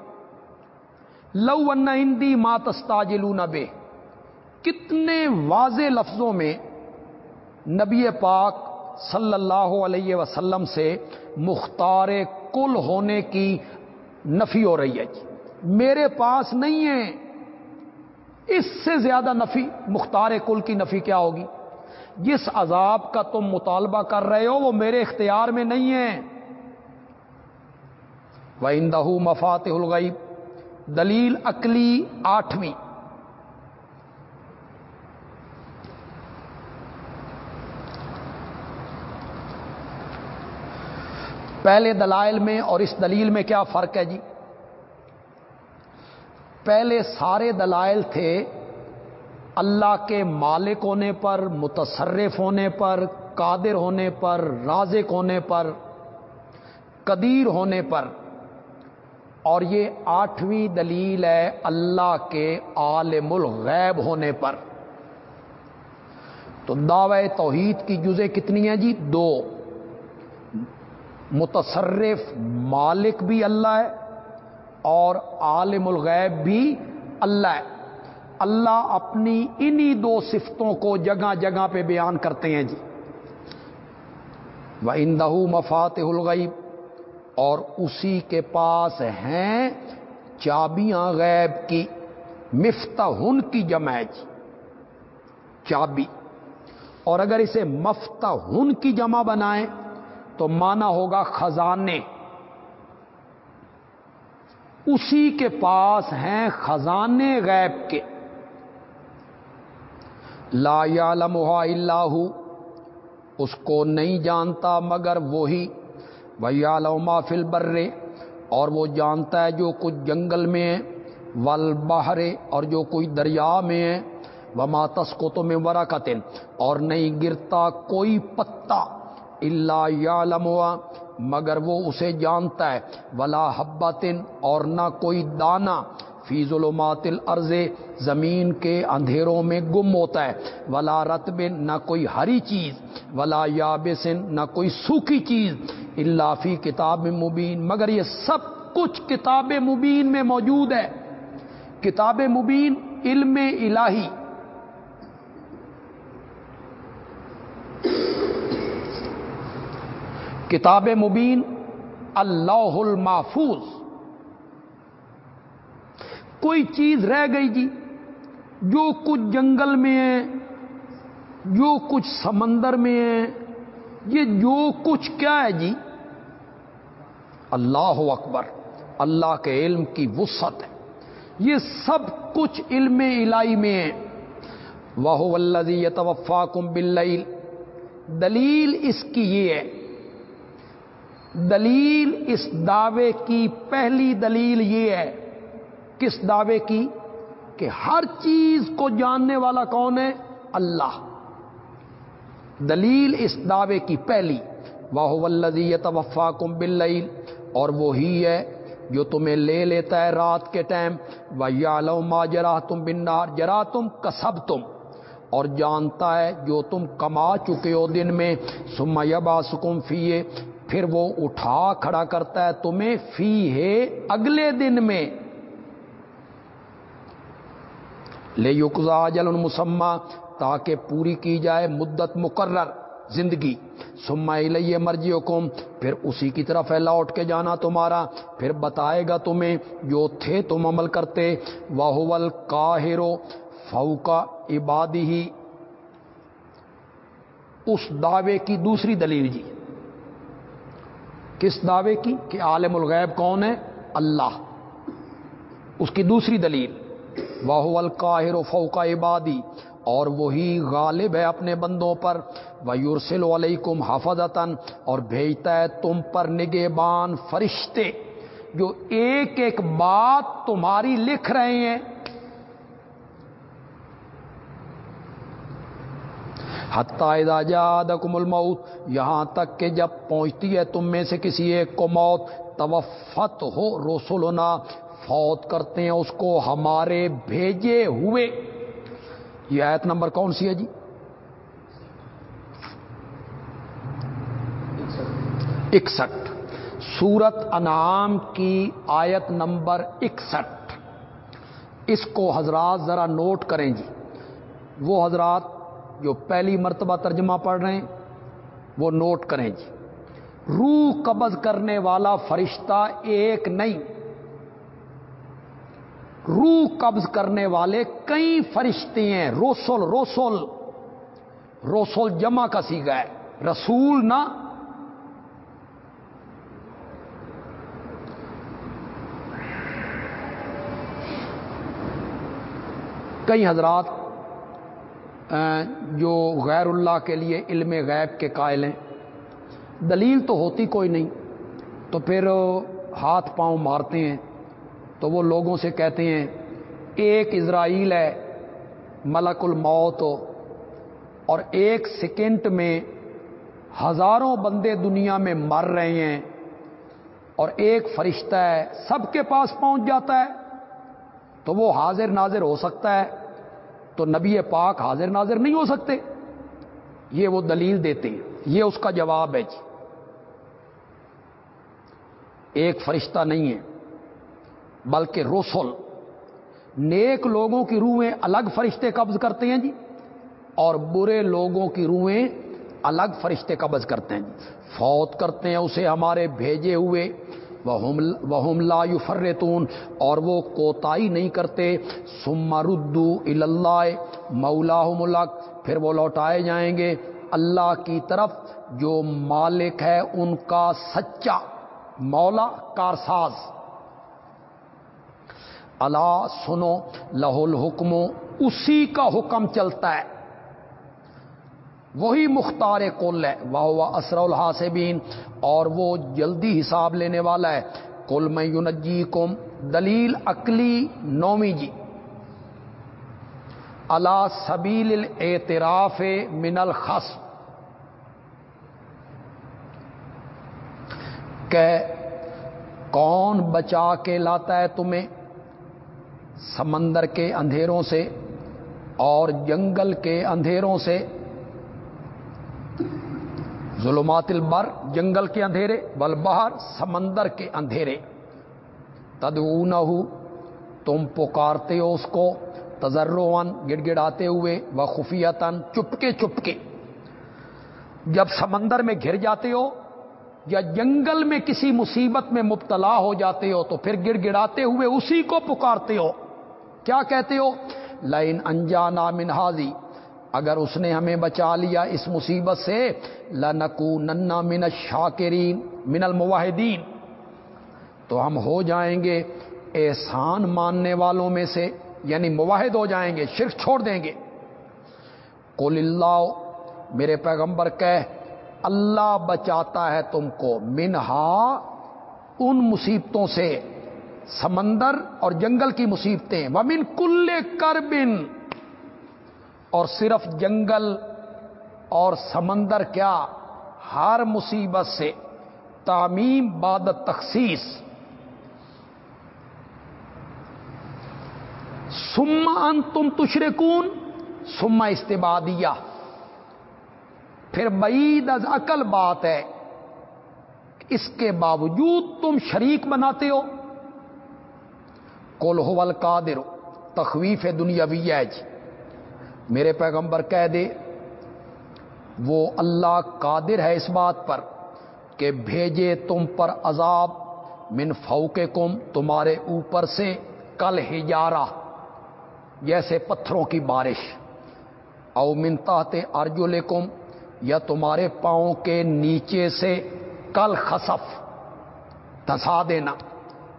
لو ان ہندی ما تستا جلو نبے کتنے واضح لفظوں میں نبی پاک صلی اللہ علیہ وسلم سے مختار کل ہونے کی نفی ہو رہی ہے۔ جی میرے پاس نہیں ہے۔ اس سے زیادہ نفی، مختار کل کی نفی کیا ہوگی؟ جس عذاب کا تم مطالبہ کر رہے ہو وہ میرے اختیار میں نہیں ہے۔ وہ اندہ مفات الغیب دلیل اکلی آٹھویں۔ پہلے دلائل میں اور اس دلیل میں کیا فرق ہے جی؟ پہلے سارے دلائل تھے اللہ کے مالک ہونے پر، متصرف ہونے پر، قادر ہونے پر، رازق ہونے پر، قدیر ہونے پر۔ اور یہ آٹھویں دلیل ہے اللہ کے عالم الغیب ہونے پر۔ تو دعوی توحید کی جزے کتنی ہیں جی؟ دو۔ متصرف مالک بھی اللہ ہے اور عالم الغیب بھی اللہ ہے۔ اللہ اپنی انہی دو صفتوں کو جگہ جگہ پہ بیان کرتے ہیں جی۔ وہ اندہ مفات الغیب اور اسی کے پاس ہیں چابیاں غیب کی مفتا ہن کی جمع جی۔ چابی۔ اور اگر اسے مفتا ہن کی جمع بنائیں تو مانا ہوگا خزانے۔ اسی کے پاس ہیں خزانے غیب کے۔ لا اللہ اس کو نہیں جانتا مگر وہی۔ بھیا لوما فل برے اور وہ جانتا ہے جو کچھ جنگل میں ہے۔ ول بہرے اور جو کوئی دریا میں ہے۔ وہ ماتس کو تو میں ورا اور نہیں گرتا کوئی پتا۔ اللہ یا مگر وہ اسے جانتا ہے۔ ولا حبتن اور نہ کوئی دانا۔ فی ظلمات الارض، زمین کے اندھیروں میں گم ہوتا ہے۔ ولا رتب نہ کوئی ہری چیز، ولا یابسن نہ کوئی سوکھی چیز۔ اللہ فی کتاب مبین، مگر یہ سب کچھ کتاب مبین میں موجود ہے۔ کتاب مبین، علم الہی۔ کتاب مبین اللہ المحفوظ۔ کوئی چیز رہ گئی جی جو کچھ جنگل میں ہے، جو کچھ سمندر میں ہے، یہ جو کچھ کیا ہے جی؟ اللہ اکبر، اللہ کے علم کی وسعت ہے۔ یہ سب کچھ علم الہی میں ہے۔ وہ ولزی توفا کم دلیل اس کی یہ ہے۔ دلیل اس دعوے کی پہلی دلیل یہ ہے۔ کس دعوے کی کہ ہر چیز کو جاننے والا کون ہے؟ اللہ۔ دلیل اس دعوے کی پہلی واہ ولزی توفا کم بل اور وہی ہے جو تمہیں لے لیتا ہے رات کے ٹائم۔ و ما جرا تم بنار جرا تم کسب تم اور جانتا ہے جو تم کما چکے ہو دن میں۔ سما یبا سکم فیے پھر وہ اٹھا کھڑا کرتا ہے تمہیں فی ہے اگلے دن میں۔ لے یقزا جل مسمہ تاکہ پوری کی جائے مدت مقرر زندگی۔ سما لئیے مرضی حکم پھر اسی کی طرف ہے لوٹ کے جانا تمہارا، پھر بتائے گا تمہیں جو تھے تم عمل کرتے۔ واہول کاہرو فوکا عبادی ہی اس دعوے کی دوسری دلیل جی۔ کس دعوے کی؟ کہ عالم الغیب کون ہے؟ اللہ۔ اس کی دوسری دلیل۔ واہ القاہر و فوقا عبادی اور وہی غالب ہے اپنے بندوں پر۔ وہ یورسل علیکم حفظتاً اور بھیجتا ہے تم پر نگے بان فرشتے جو ایک ایک بات تمہاری لکھ رہے ہیں۔ حتہ جاد کم الموت، یہاں تک کہ جب پہنچتی ہے تم میں سے کسی ایک کو موت، توفت ہو رسولنا فوت کرتے ہیں اس کو ہمارے بھیجے ہوئے۔ یہ آیت نمبر کون سی ہے جی؟ اکسٹھ۔ سورت انعام کی آیت نمبر اکسٹھ۔ اس کو حضرات ذرا نوٹ کریں جی۔ وہ حضرات جو پہلی مرتبہ ترجمہ پڑھ رہے ہیں، وہ نوٹ کریں جی۔ روح قبض کرنے والا فرشتہ ایک نہیں روح قبض کرنے والے کئی فرشتے ہیں۔ روسول روسول روسول جمع کا سیگا ہے۔ رسول نہ۔ کئی حضرات جو غیر اللہ کے لیے علم غیب کے قائل ہیں۔ دلیل تو ہوتی کوئی نہیں، تو پھر ہاتھ پاؤں مارتے ہیں۔ تو وہ لوگوں سے کہتے ہیں، ایک اسرائیل ہے، ملک الموت۔ اور ایک سیکنڈ میں ہزاروں بندے دنیا میں مر رہے ہیں۔ اور ایک فرشتہ ہے، سب کے پاس پہنچ جاتا ہے۔ تو وہ حاضر ناظر ہو سکتا ہے۔ تو نبی پاک حاضر ناظر نہیں ہو سکتے۔ یہ وہ دلیل دیتے ہیں۔ یہ اس کا جواب ہے جی۔ ایک فرشتہ نہیں ہے۔ بلکہ رسول، نیک لوگوں کی روحیں الگ فرشتے قبض کرتے ہیں جی اور برے لوگوں کی روحیں الگ فرشتے قبض کرتے ہیں جی۔ فوت کرتے ہیں اسے ہمارے بھیجے ہوئے۔ وہ لا فرتون اور وہ کوتاہی نہیں کرتے۔ سما ردو اللہ مولا ملک پھر وہ لوٹائے جائیں گے۔ اللہ کی طرف جو مالک ہے ان کا سچا مولا، کارساز۔ اللہ سنو، لہو الحکم اسی کا حکم چلتا ہے۔ وہی مختار کل ہے واہ واہ اسر الحاسبین، اور وہ جلدی حساب لینے والا ہے۔ کل میں یونجی کم دلیل اکلی نومی جی۔ اللہ سبیل اعتراف من الخص کہ کون بچا کے لاتا ہے تمہیں؟ سمندر کے اندھیروں سے اور جنگل کے اندھیروں سے۔ ظلمات البر، جنگل کے اندھیرے بل بہر سمندر کے اندھیرے۔ تدعونہ تم پکارتے ہو اس کو تجرون گڑ گڑاتے ہوئے و خفیتن چپکے چپکے۔ جب سمندر میں گھر جاتے ہو یا جنگل میں کسی مصیبت میں مبتلا ہو جاتے ہو تو پھر گڑ گڑاتے ہوئے اسی کو پکارتے ہو۔ کیا کہتے ہو؟ لائن انجانا منہازی اگر اس نے ہمیں بچا لیا اس مصیبت سے لنکو ننا من شاکرین من المواحدین تو ہم ہو جائیں گے احسان ماننے والوں میں سے یعنی مواحد ہو جائیں گے، شرک چھوڑ دیں گے۔ کل اللہ، میرے پیغمبر کہہ، اللہ بچاتا ہے تم کو منہا ان مصیبتوں سے۔ سمندر اور جنگل کی مصیبتیں۔ ومن کل کر بن اور صرف جنگل اور سمندر کیا؟ ہر مصیبت سے۔ تعمیم بعد تخصیص۔ سما ان تم تشرکون سما استبادیہ۔ پھر بعید از عقل بات ہے اس کے باوجود تم شریک بناتے ہو۔ کول ہو قادر تخویف دنیا جی میرے پیغمبر کہہ دے، وہ اللہ قادر ہے اس بات پر کہ بھیجے تم پر عذاب، من فوکے کم تمہارے اوپر سے کل ہجارہ، جیسے پتھروں کی بارش۔ او من منتاتے ارجو یا تمہارے پاؤں کے نیچے سے کل خصف، دھسا دینا،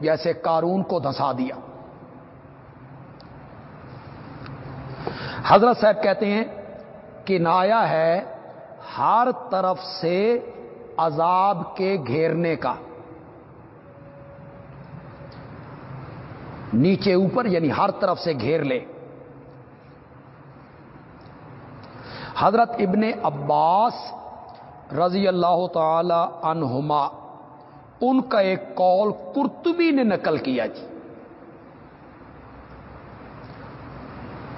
جیسے کارون کو دھسا دیا۔ حضرت صاحب کہتے ہیں کنایا ہے ہر طرف سے عذاب کے گھیرنے کا۔ نیچے اوپر یعنی ہر طرف سے گھیر لے۔ حضرت ابن عباس رضی اللہ تعالی عنہما، ان کا ایک کال کرتبی نے نقل کیا جی۔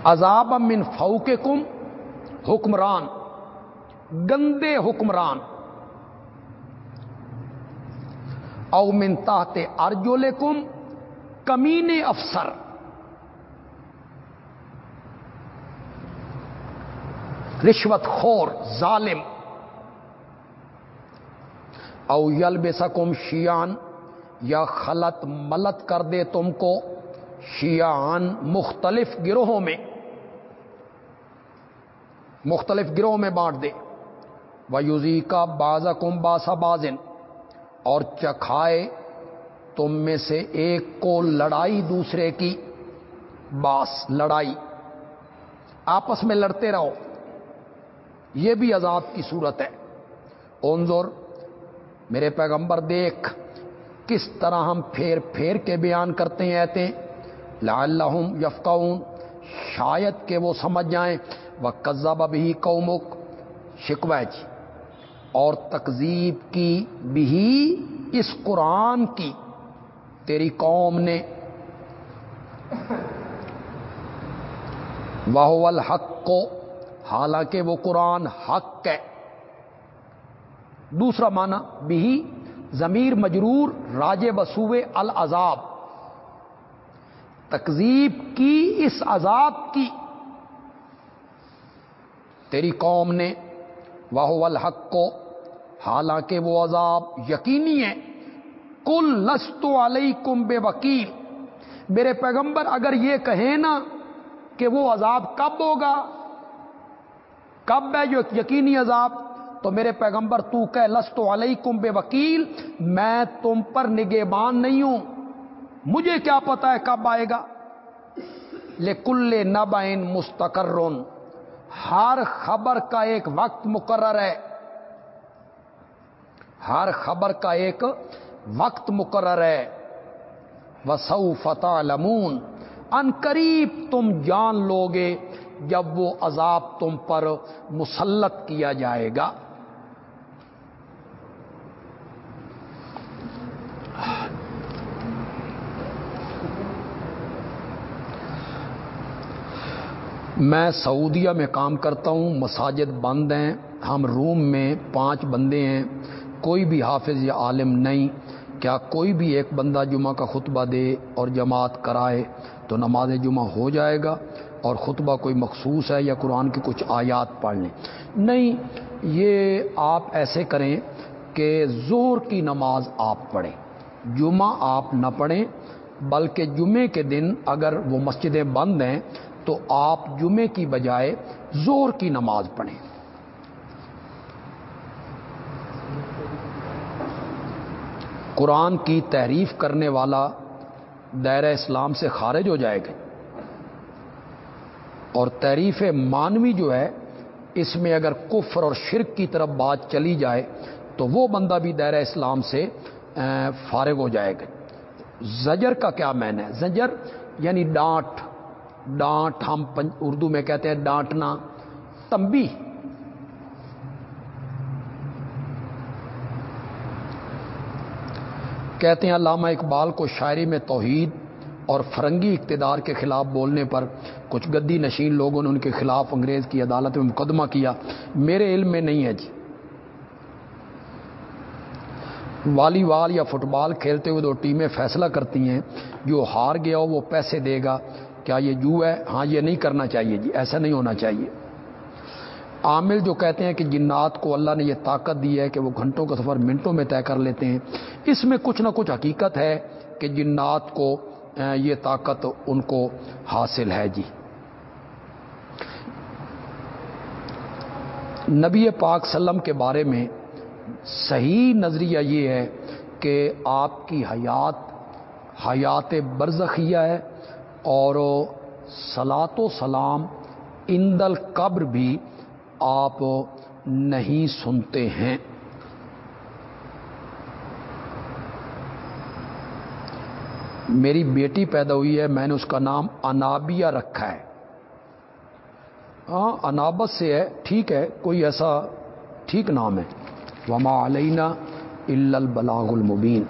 عذاب من فوق کم حکمران، گندے حکمران۔ او من تحت ارجول کم کمین افسر۔ رشوت خور، ظالم۔ او یل بے سکم شیان، یا خلط ملت کر دے تم کو، شیان مختلف گروہوں میں۔ مختلف گروہ میں بانٹ دے۔ ویوزی کا بازا کم باسا بازن اور چکھائے تم میں سے ایک کو لڑائی دوسرے کی۔ باس، لڑائی۔ آپس میں لڑتے رہو۔ یہ بھی عذاب کی صورت ہے۔ اونزور میرے پیغمبر دیکھ۔ کس طرح ہم پھیر پھیر کے بیان کرتے ہیں ایتے لعلہم یفقون شاید کہ وہ سمجھ جائیں۔ وہ قزب بھی قومک، شکوہ جی اور تقزیب کی بھی اس قرآن کی۔ تیری قوم نے وہ الحق کو حالانکہ وہ قرآن حق ہے۔ دوسرا معنی بھی ضمیر مجرور راج بسوے العذاب۔ تکزیب کی اس عذاب کی۔ تیری قوم نے واہ الحق کو حالانکہ وہ عذاب یقینی ہے۔ کل لست علیہ کم بے وکیل میرے پیغمبر، اگر یہ کہیں نا کہ وہ عذاب کب ہوگا، کب ہے جو یقینی عذاب، تو میرے پیغمبر، تو کہ لست علیکم بے وکیل میں تم پر نگہبان نہیں ہوں۔ مجھے کیا پتا ہے کب آئے گا۔ لے کل نبائن مستقر۔ ہر خبر کا ایک وقت مقرر ہے۔ ہر خبر کا ایک وقت مقرر ہے۔ وسو فتح لمون ان قریب تم جان لو گے جب وہ عذاب تم پر مسلط کیا جائے گا۔ میں سعودیہ میں کام کرتا ہوں، مساجد بند ہیں، ہم روم میں پانچ بندے ہیں، کوئی بھی حافظ یا عالم نہیں، کیا کوئی بھی ایک بندہ جمعہ کا خطبہ دے اور جماعت کرائے تو نماز جمعہ ہو جائے گا اور خطبہ کوئی مخصوص ہے یا قرآن کی کچھ آیات پڑھ لیں۔ نہیں، یہ آپ ایسے کریں کہ زور کی نماز آپ پڑھیں۔ جمعہ آپ نہ پڑھیں، بلکہ جمعے کے دن اگر وہ مسجدیں بند ہیں تو آپ جمعے کی بجائے زور کی نماز پڑھیں۔ قرآن کی تحریف کرنے والا دائرہ اسلام سے خارج ہو جائے گا۔ اور تعریف مانوی جو ہے، اس میں اگر کفر اور شرک کی طرف بات چلی جائے، تو وہ بندہ بھی دائرہ اسلام سے فارغ ہو جائے گا۔ زجر کا کیا مین ہے؟ زجر یعنی ڈانٹ۔ ڈانٹ ہم اردو میں کہتے ہیں ڈانٹنا تمبی۔ کہتے ہیں علامہ اقبال کو شاعری میں توحید اور فرنگی اقتدار کے خلاف بولنے پر کچھ گدی نشین لوگوں نے ان کے خلاف انگریز کی عدالت میں مقدمہ کیا۔ میرے علم میں نہیں ہے جی۔ والی بال یا فٹ بال کھیلتے ہوئے دو ٹیمیں فیصلہ کرتی ہیں، جو ہار گیا وہ پیسے دے گا۔ کیا یہ جو ہے؟ ہاں یہ نہیں کرنا چاہیے جی ایسا نہیں ہونا چاہیے۔ عامل جو کہتے ہیں کہ جنات کو اللہ نے یہ طاقت دی ہے کہ وہ گھنٹوں کا سفر منٹوں میں طے کر لیتے ہیں، اس میں کچھ نہ کچھ حقیقت ہے کہ جنات کو یہ طاقت ان کو حاصل ہے جی۔ نبی پاک سلم کے بارے میں صحیح نظریہ یہ ہے کہ آپ کی حیات حیات برزخیہ ہے اور سلاط و سلام اندل قبر بھی آپ نہیں سنتے ہیں۔ میری بیٹی پیدا ہوئی ہے، میں نے اس کا نام انابیہ رکھا ہے۔ ہاں انابت سے ہے، ٹھیک ہے، کوئی ایسا ٹھیک نام ہے۔ وما علینا البلاغ المبین